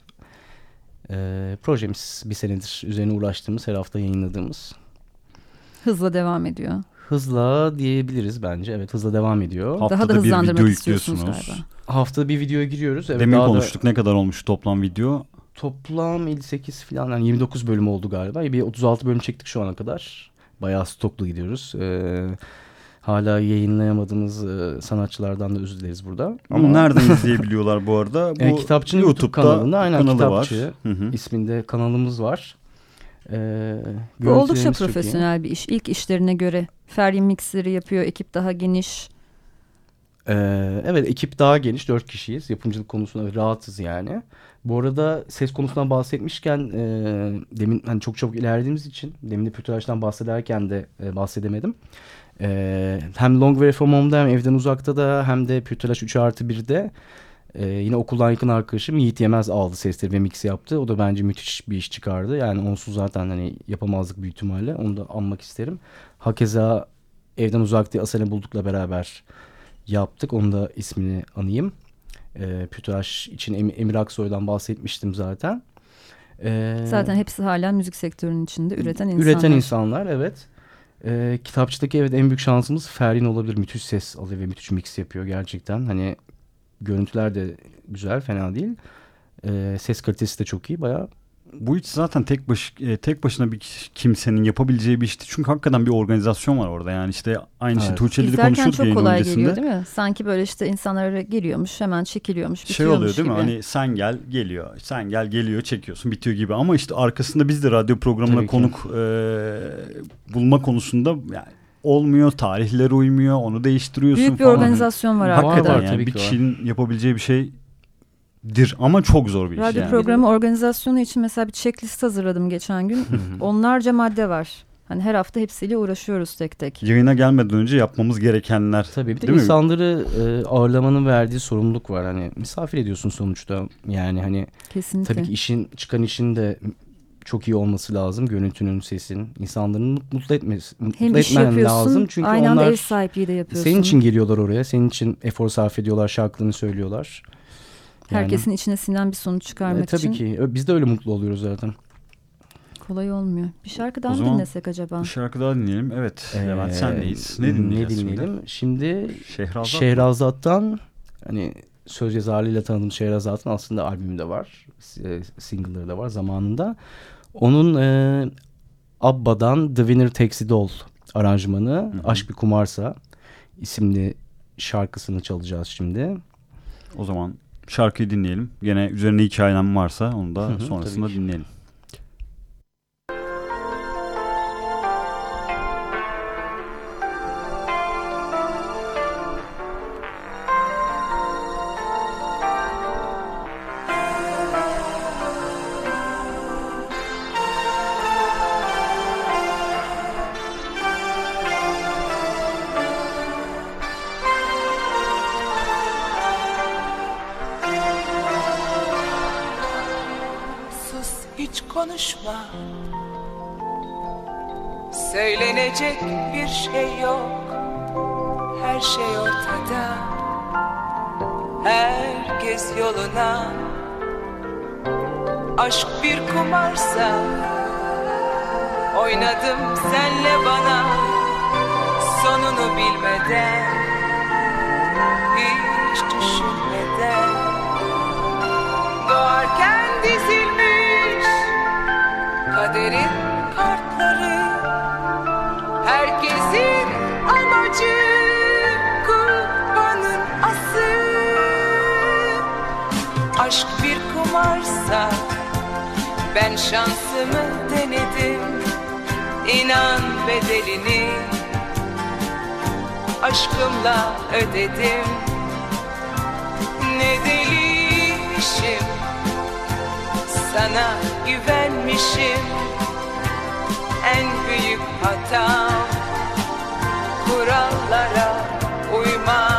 e, projemiz. Bir senedir üzerine uğraştığımız, her hafta yayınladığımız. Hızla devam ediyor. Hızla diyebiliriz bence. Evet hızla devam ediyor. Haftada Daha da bir hızlandırmak video istiyorsunuz yüklüyorsunuz. galiba. Haftada bir videoya giriyoruz. Evet, Demin daha da konuştuk ne kadar olmuş toplam video. Toplam 58 falan yani 29 bölüm oldu galiba. Bir 36 bölüm çektik şu ana kadar. Bayağı stoklu gidiyoruz. Ee, hala yayınlayamadığımız e, sanatçılardan da özür dileriz burada. Ama nereden [laughs] izleyebiliyorlar bu arada? Bu E, kitapçının YouTube kanalında, aynen, kitapçı. Hı hı. isminde kanalımız var. Ee, Bu oldukça profesyonel bir iş. İlk işlerine göre Ferry mixleri yapıyor, ekip daha geniş. Ee, evet ekip daha geniş. Dört kişiyiz. Yapımcılık konusunda rahatız yani. Bu arada ses konusundan bahsetmişken e, demin hani çok çabuk ilerlediğimiz için demin de Pütüraş'tan bahsederken de e, bahsedemedim. E, hem Long Way From Home'da hem Evden Uzak'ta da hem de Pütüraş 3 artı 1'de e, yine okuldan yakın arkadaşım Yiğit Yemez aldı sesleri ve mix yaptı. O da bence müthiş bir iş çıkardı. Yani onsuz zaten hani yapamazdık büyük ihtimalle. Onu da anmak isterim. Hakeza Evden Uzak diye Asene Bulduk'la beraber yaptık. Onu da ismini anayım. E, Pütüraş için Em- Emir Aksoy'dan bahsetmiştim zaten. E, Zaten hepsi hala müzik sektörünün içinde üreten insanlar. Üreten insanlar evet. E, kitapçıdaki evet en büyük şansımız Ferhin olabilir. Müthiş ses alıyor ve müthiş mix yapıyor gerçekten. Hani görüntüler de güzel fena değil. E, ses kalitesi de çok iyi. Bayağı Bu iş zaten tek baş e, tek başına bir kimsenin yapabileceği bir işti. Çünkü hakikaten bir organizasyon var orada. Yani işte aynı şey Evet. Tuğçe'yle de İzlerken konuşuyorduk çok yayın kolay öncesinde. geliyor değil mi? Sanki böyle işte insanlar geliyormuş hemen çekiliyormuş şey bitiyormuş oluyor değil mi? gibi. Hani sen gel geliyor. Sen gel geliyor çekiyorsun bitiyor gibi. Ama işte arkasında biz de radyo programına konuk e, bulma konusunda yani olmuyor. Tarihler uymuyor. Onu değiştiriyorsun Büyük bir falan. organizasyon var. Hakikaten var, yani tabii bir ki var. kişinin yapabileceği bir şeydir ama çok zor bir iş Radyo yani. programı organizasyonu için mesela bir checklist hazırladım geçen gün. Onlarca madde var. Hani her hafta hepsiyle uğraşıyoruz tek tek. Yayına gelmeden önce yapmamız gerekenler. Tabii bir de mi? insanları e, ağırlamanın verdiği sorumluluk var. Hani misafir ediyorsun sonuçta. Yani hani Kesinlikle. tabii ki işin çıkan işin de çok iyi olması lazım. Görüntünün, sesin. insanların mut- mutlu etmesi mutlu Hem etmen lazım. Çünkü aynı anda onlar ev sahipliği de yapıyorsun. senin için geliyorlar oraya. Senin için efor sarf ediyorlar, şarkılarını söylüyorlar. Yani, Herkesin içine sinen bir sonuç e, çıkarmak tabii için ki. Ö- Biz de öyle mutlu oluyoruz zaten. kolay olmuyor. Bir şarkıdan O zaman dinlesek acaba? Bir şarkı daha dinleyelim. Evet. Levent Ee, sendeyiz. Ne Ne dinleyelim? Şimdi, Şehrazat. Şehrazat'tan hani söz yazarlığıyla tanıdığım Şehrazat'ın aslında albümü de var. S- Single'ları da var zamanında. Onun e, Abba'dan The Winner Takes It All aranjmanı hı. Aşk Bir Kumarsa isimli şarkısını çalacağız şimdi. O zaman şarkıyı dinleyelim. Gene üzerine hikayem varsa onu da Hı hı, sonrasında dinleyelim. Ben şansımı denedim İnan bedelini. Aşkımla ödedim. Ne deliymişim sana güvenmişim. En büyük hatam kurallara uymam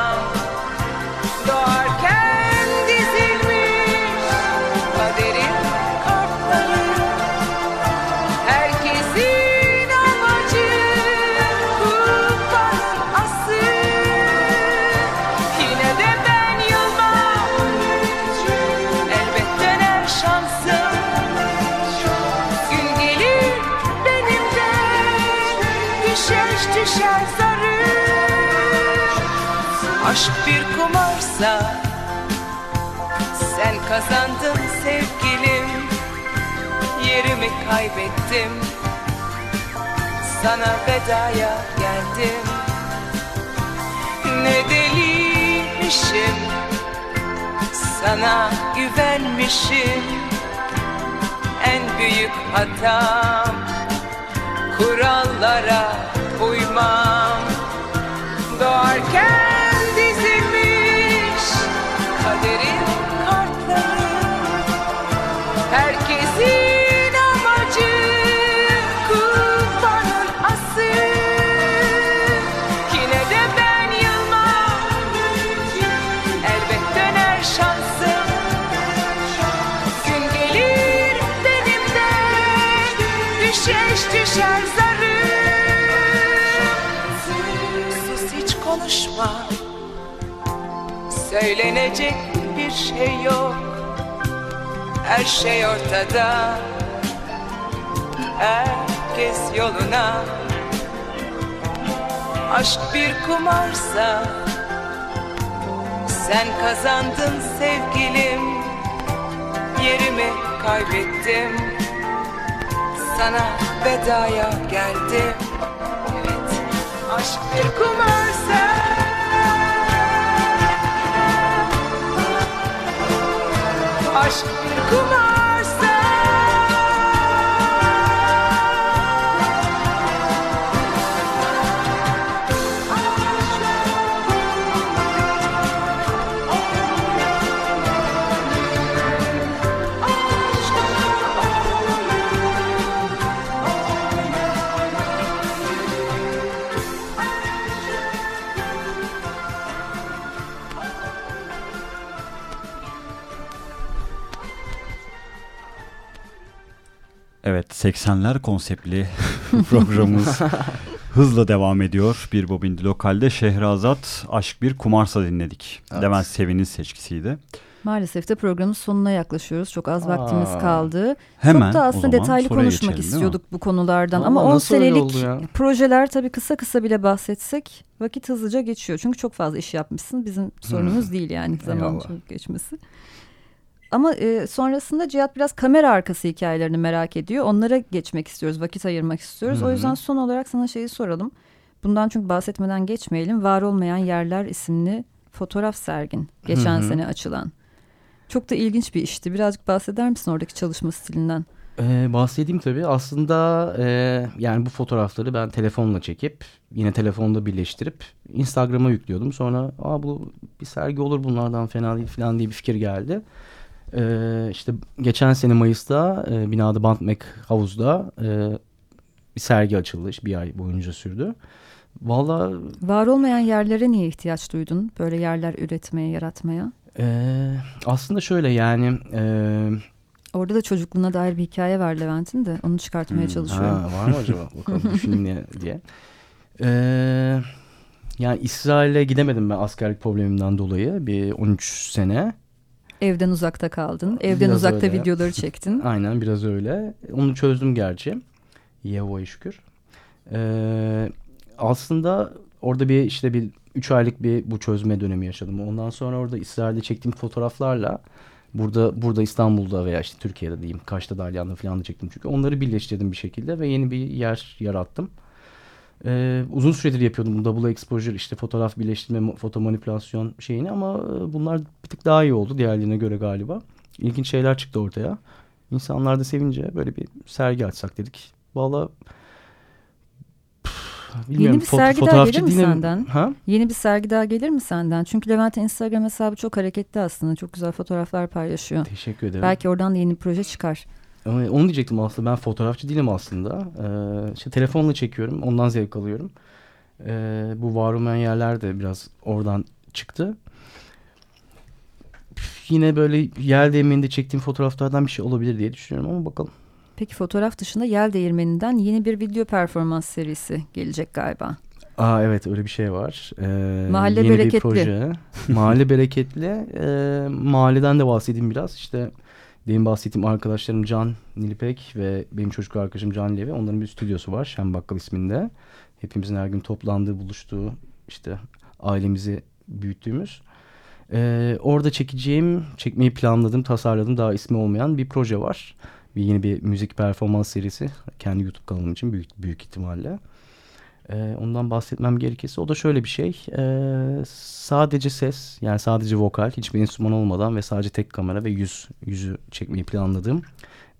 Aşk bir kumarsa Sen kazandın sevgilim Yerimi kaybettim Sana vedaya geldim. Ne deliymişim Sana güvenmişim. En büyük hatam Kurallara uymam. Doğarken Söylenecek bir şey yok. Her şey ortada. Herkes yoluna. Aşk bir kumarsa Sen kazandın sevgilim. Yerimi kaybettim. Sana vedaya geldim. Evet Aşk bir kumarsa Aşk bir 80'ler konseptli [laughs] programımız [laughs] hızla devam ediyor. Bir Bobindi Lokal'de Şehrazat Aşk Bir Kumarsa dinledik. Evet. Levent Sevin'in seçkisiydi. Maalesef de programın sonuna yaklaşıyoruz. Çok az vaktimiz Aa. kaldı. Hemen Çok da aslında zaman detaylı konuşmak geçelim, istiyorduk bu konulardan. Ama Vallahi 10 nasıl öyle senelik oldu ya? projeler tabii kısa kısa bile bahsetsek vakit hızlıca geçiyor. Çünkü çok fazla iş yapmışsın. Bizim sorunumuz değil yani zaman çok geçmesi. Ama e, sonrasında Cihat biraz kamera arkası hikayelerini merak ediyor. Onlara geçmek istiyoruz, vakit ayırmak istiyoruz. Hı O yüzden son olarak sana şeyi soralım. Bundan çünkü bahsetmeden geçmeyelim. Var Olmayan Yerler isimli fotoğraf sergin. Geçen Hı hı. sene açılan. Çok da ilginç bir işti. Birazcık bahseder misin oradaki çalışma stilinden? Ee, bahsedeyim tabii. Aslında e, yani bu fotoğrafları ben telefonla çekip yine telefonda birleştirip Instagram'a yüklüyordum. Sonra Aa, bu bir sergi olur bunlardan fena değil falan diye bir fikir geldi. Ee, işte geçen sene Mayıs'ta e, binada Bantmek Havuz'da e, bir sergi açıldı. İşte Bir ay boyunca sürdü. Valla Var olmayan yerlere niye ihtiyaç duydun? Böyle yerler üretmeye, yaratmaya. e, aslında şöyle yani... E, Orada da çocukluğuna dair bir hikaye var Levent'in de. Onu çıkartmaya Hmm, çalışıyorum. Ha, var mı acaba? [laughs] Bakalım düşüneyim ne diye. Ee, yani İsrail'e gidemedim ben askerlik problemimden dolayı. Bir 13 sene. Evden uzakta kaldın. Evden Biraz uzakta öyle. videoları çektin. [laughs] Aynen biraz öyle. Onu çözdüm gerçi. Yehova'ya şükür. Ee, aslında orada bir işte bir 3 aylık bir bu çözme dönemi yaşadım. Ondan sonra orada İsrail'de çektiğim fotoğraflarla burada burada İstanbul'da veya işte Türkiye'de diyeyim Kaş'ta Dalyan'da falan da çektim çünkü onları birleştirdim bir şekilde ve yeni bir yer yarattım. Ee, uzun süredir yapıyordum bu double exposure işte fotoğraf birleştirme, foto manipülasyon şeyini ama e, bunlar bir tık daha iyi oldu diğerlerine göre galiba. İlginç şeyler çıktı ortaya. İnsanlar da sevince böyle bir sergi açsak dedik. Valla bilmiyorum, bir foto- sergi daha gelir mi senden? Ha? Yeni bir sergi daha gelir mi senden? Çünkü Levent'in Instagram hesabı çok hareketli aslında. Çok güzel fotoğraflar paylaşıyor. Teşekkür ederim. Belki oradan da yeni bir proje çıkar. Onu diyecektim aslında. Ben fotoğrafçı değilim aslında. Ee, işte telefonla çekiyorum. Ondan zevk alıyorum. Ee, bu var olmayan yerler de biraz oradan çıktı. Yine böyle yer değirmeninde çektiğim fotoğraflardan bir şey olabilir diye düşünüyorum ama bakalım. Peki fotoğraf dışında Yel Değirmeni'nden yeni bir video performans serisi gelecek galiba. Aa evet öyle bir şey var. Ee, Mahalle yeni bir bereketli. proje. Mahalle bereketli. Ee, mahalleden de bahsedeyim biraz. İşte benim bahsettiğim arkadaşlarım Can Nilipek ve benim çocuk arkadaşım Can Levi. Onların bir stüdyosu var Şen Bakkal isminde. Hepimizin her gün toplandığı, buluştuğu işte ailemizi büyüttüğümüz. Ee, orada çekeceğim, çekmeyi planladım, tasarladım daha ismi olmayan bir proje var. Bir yeni bir müzik performans serisi. Kendi YouTube kanalım için büyük, büyük ihtimalle. Ee, ondan bahsetmem gerekirse o da şöyle bir şey. Ee, sadece ses yani sadece vokal hiçbir enstrüman olmadan ve sadece tek kamera ve yüz yüzü çekmeyi planladım.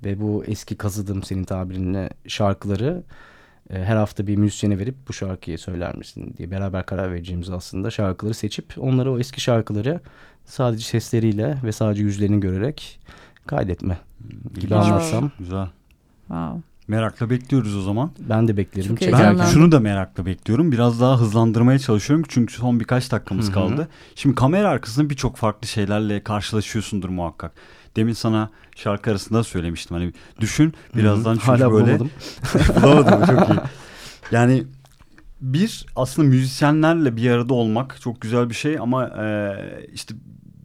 Ve bu eski kazıdığım senin tabirinle şarkıları e, her hafta bir müzisyene verip bu şarkıyı söyler misin diye beraber karar vereceğimiz aslında şarkıları seçip onları o eski şarkıları sadece sesleriyle ve sadece yüzlerini görerek kaydetme gibi Wow. anlatsam. Güzel. Wow. Merakla bekliyoruz o zaman. Ben de beklerim. Çok heyecanlandım. Şunu da merakla bekliyorum. Biraz daha hızlandırmaya çalışıyorum çünkü son birkaç dakikamız Hı hı. kaldı. Şimdi kamera arkasında birçok farklı şeylerle karşılaşıyorsundur muhakkak. Demin sana şarkı arasında söylemiştim. Hani düşün birazdan Hı hı. çünkü Hala böyle bulamadım. [laughs] bulamadım çok iyi. Yani bir aslında müzisyenlerle bir arada olmak çok güzel bir şey ama e, işte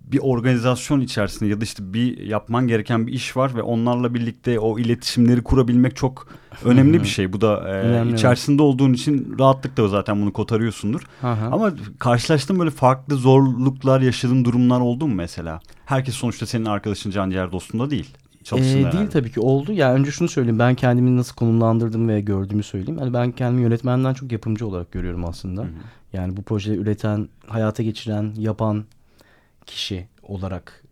bir organizasyon içerisinde ya da işte bir yapman gereken bir iş var ve onlarla birlikte o iletişimleri kurabilmek çok önemli bir şey. Bu da e, Önemli, içerisinde olduğun için rahatlıkla zaten bunu kotarıyorsundur. Hı. Ama karşılaştığın böyle farklı zorluklar yaşadığın durumlar oldu mu mesela? Herkes sonuçta senin arkadaşın can ciğer dostun da değil. Herhalde. değil tabii ki oldu. Yani önce şunu söyleyeyim. Ben kendimi nasıl konumlandırdım ve gördüğümü söyleyeyim. Yani ben kendimi yönetmenden çok yapımcı olarak görüyorum aslında. Hı hı. Yani bu projeyi üreten, hayata geçiren, yapan kişi olarak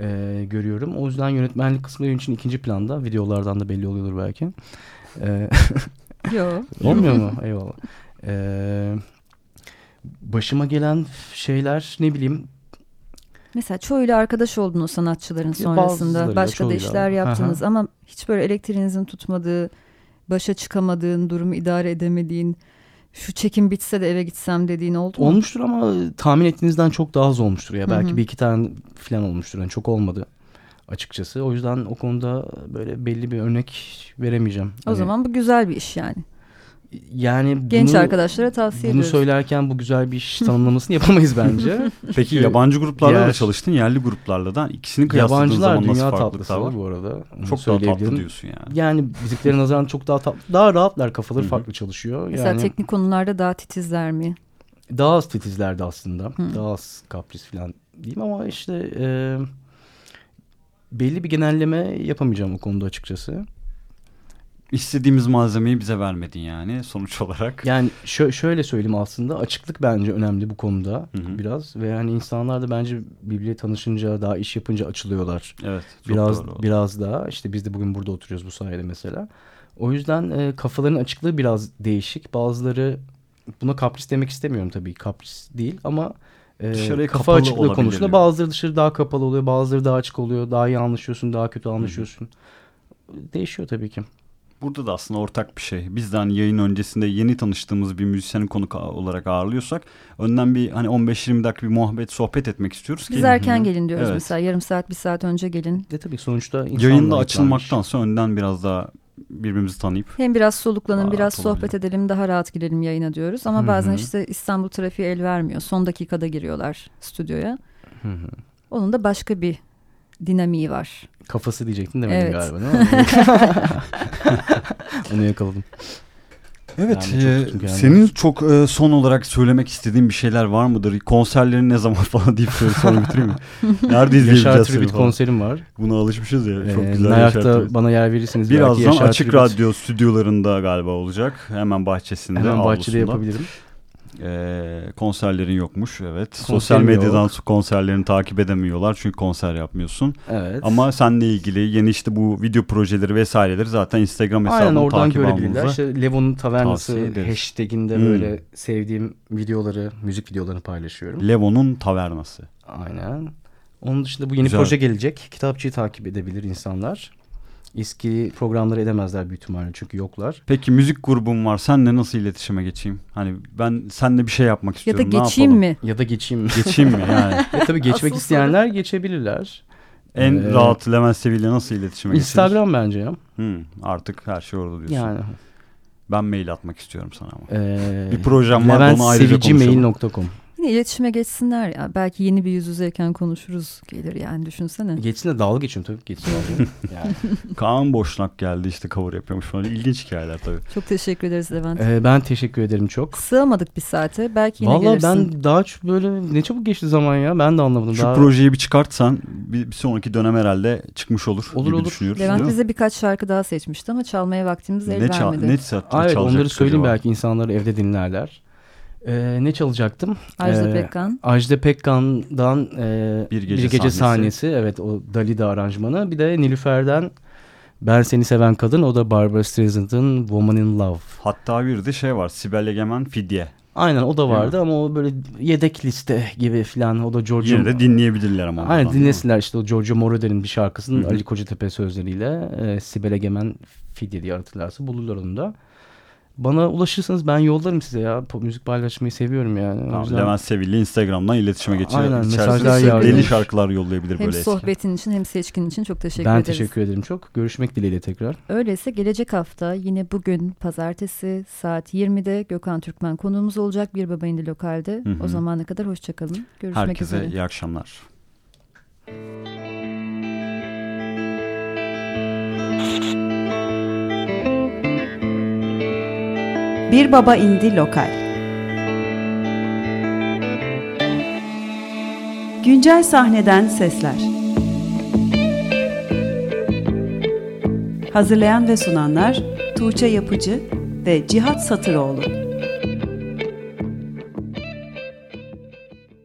e, görüyorum. O yüzden yönetmenlik kısmı benim için ikinci planda. Videolardan da belli oluyordur belki. E, [laughs] Yok. olmuyor mu? Eyvallah. E, başıma gelen şeyler ne bileyim Mesela çoğuyla arkadaş oldunuz sanatçıların sonrasında. Başka da işler yaptınız Aha. ama hiç böyle elektriğinizin tutmadığı, başa çıkamadığın, durumu idare edemediğin, şu çekim bitse de eve gitsem dediğin oldu mu? Olmuştur ama tahmin ettiğinizden çok daha az olmuştur ya. Hı Belki hı. bir iki tane falan olmuştur. Yani çok olmadı açıkçası. O yüzden o konuda böyle belli bir örnek veremeyeceğim. O Hani zaman bu güzel bir iş yani. Yani Genç bunu, arkadaşlara tavsiye bunu ediyoruz. söylerken bu güzel bir iş [laughs] tanımlamasını yapamayız bence. Peki yabancı gruplarla da çalıştın, yerli gruplarla da. İkisini kıyasladığın Yabancılar zaman nasıl dünya tatlısı var? bu arada. Onu Çok daha tatlı diyorsun yani. Yani bizimkilerin nazaran çok daha tatlı. Daha rahatlar kafaları farklı çalışıyor. Mesela yani teknik konularda daha titizler mi? daha az titizlerdi aslında. Hı. Daha az kapris falan diyeyim ama işte e, belli bir genelleme yapamayacağım o konuda açıkçası. İstediğimiz malzemeyi bize vermedin yani sonuç olarak. Yani şö- şöyle söyleyeyim aslında açıklık bence önemli bu konuda Hı hı. biraz ve yani insanlar da bence birbiriyle tanışınca daha iş yapınca açılıyorlar. Evet. biraz doğru. biraz daha işte biz de bugün burada oturuyoruz bu sayede mesela. O yüzden e, kafaların açıklığı biraz değişik. Bazıları buna kapris demek istemiyorum tabii kapris değil ama e, Dışarıya kafa açıklığı olabilir konusunda bazıları dışarı daha kapalı oluyor, bazıları daha açık oluyor, daha iyi anlaşıyorsun, daha kötü anlaşıyorsun. Değişiyor tabii ki. Burada da aslında ortak bir şey. Biz de hani yayın öncesinde yeni tanıştığımız bir müzisyeni konuk olarak ağırlıyorsak önden bir hani 15-20 dakika bir muhabbet sohbet etmek istiyoruz ki Biz erken gelin diyoruz Evet. mesela yarım saat bir saat önce gelin. De tabii sonuçta yayında yıpranmış. açılmaktansa önden biraz daha birbirimizi tanıyıp Hem biraz soluklanın biraz sohbet olabilir. edelim daha rahat girelim yayına diyoruz. Ama Hı bazen hı. işte İstanbul trafiği el vermiyor. Son dakikada giriyorlar stüdyoya. Hı hı. Onun da başka bir dinamiği var. Kafası diyecektin demedim Evet. galiba değil mi? [laughs] Onu yakaladım. Evet, de çok e, senin çok e, son olarak söylemek istediğin bir şeyler var mıdır? Konserlerin ne zaman [laughs] falan deyip şöyle sonra bitireyim mi? [laughs] Nerede Yaşar izleyebileceğiz seni Tribute falan? konserim var. Buna alışmışız ya. Çok Ee, güzel Yaşar Nayak'ta bana yer verirsiniz. belki Birazdan Yaşar Açık Tribute Radyo stüdyolarında galiba olacak. Hemen bahçesinde, Hemen bahçede avlusunda. yapabilirim. Ee, konserlerin yokmuş evet. Konserim Sosyal medyadan yok. konserlerini takip edemiyorlar çünkü konser yapmıyorsun. Evet. Ama seninle ilgili yeni işte bu video projeleri vesaireleri zaten Instagram hesabını Aynen oradan görebilirler. İşte Levon'un tavernası hashtaginde Hmm. böyle sevdiğim videoları, müzik videolarını paylaşıyorum. Levon'un tavernası. Aynen. Onun dışında bu yeni Güzel. proje gelecek. Kitapçıyı takip edebilir insanlar. Eski programları edemezler büyük ihtimalle çünkü yoklar. Peki müzik grubum var. Senle nasıl iletişime geçeyim? Hani ben seninle bir şey yapmak Ya istiyorum. da ne geçeyim mi? Ya da geçeyim. Geçeyim mi yani? [laughs] E tabii geçmek Asıl isteyenler geçebilirler. En Ee, rahat Levent Sevil'le nasıl iletişime? Instagram bence ya. Hmm, artık her şey orada diyorsun. Yani. Ben mail atmak istiyorum sana ama. E, Bir projem var, onu ayrıca konuşalım. Yine iletişime geçsinler ya. Belki yeni bir yüz yüzeyken konuşuruz gelir yani düşünsene. Geçsin de dalga geçiyorum tabii geçsin. abi. [laughs] yani. Kaan Boşnak geldi işte cover yapıyormuş falan. İlginç hikayeler tabii. Çok teşekkür ederiz Levent. E, ben teşekkür ederim çok. Sığamadık bir saate. Belki yine Valla gelirsin. ben daha çok böyle ne çabuk geçti zaman ya ben de anlamadım. Şu daha... projeyi bir çıkartsan bir, bir sonraki dönem herhalde çıkmış olur, Olur, gibi olur. düşünüyoruz. Levent bize birkaç şarkı daha seçmişti ama çalmaya vaktimiz el ne, çal, vermedi. ne, çal, Aa, evet onları söyleyeyim belki insanlar evde dinlerler. Ee, ne çalacaktım? Ajda Ee, Pekkan. Ajda Pekkan'dan e, Bir bir Gece gece, sahnesi. sahnesi. Evet o Dalida aranjmanı. Bir de Nilüfer'den Ben Seni Seven Kadın. O da Barbara Streisand'ın Woman in Love. Hatta bir de şey var Sibel Egemen Fidye. Aynen o da vardı ama o böyle yedek liste gibi falan. O da Giorgio... Yine de dinleyebilirler ama. Aynen dinlesinler işte o Giorgio Moroder'in bir şarkısının Hı hı. Ali Kocatepe sözleriyle e, Sibel Egemen Fidye diye aratırlarsa bulurlar onu da. Bana ulaşırsanız ben yollarım size ya. Pop müzik paylaşmayı seviyorum yani. Tamam, yüzden- Levent Sevil'le Instagram'dan iletişime geçer. Aynen, mesajlar deli şarkılar yollayabilir Hem böyle eski. sohbetin için hem seçkin için çok teşekkür ben ederiz. teşekkür ederim çok. Görüşmek dileğiyle tekrar. Öyleyse gelecek hafta yine bugün pazartesi saat 20'de Gökhan Türkmen konuğumuz olacak Bir Baba İndi Lokal'de. Hı hı. O zamana kadar hoşçakalın. Görüşmek Herkese üzere. iyi akşamlar. Bir Baba indi Lokal. Güncel sahneden sesler. Hazırlayan ve sunanlar Tuğçe Yapıcı ve Cihat Satıroğlu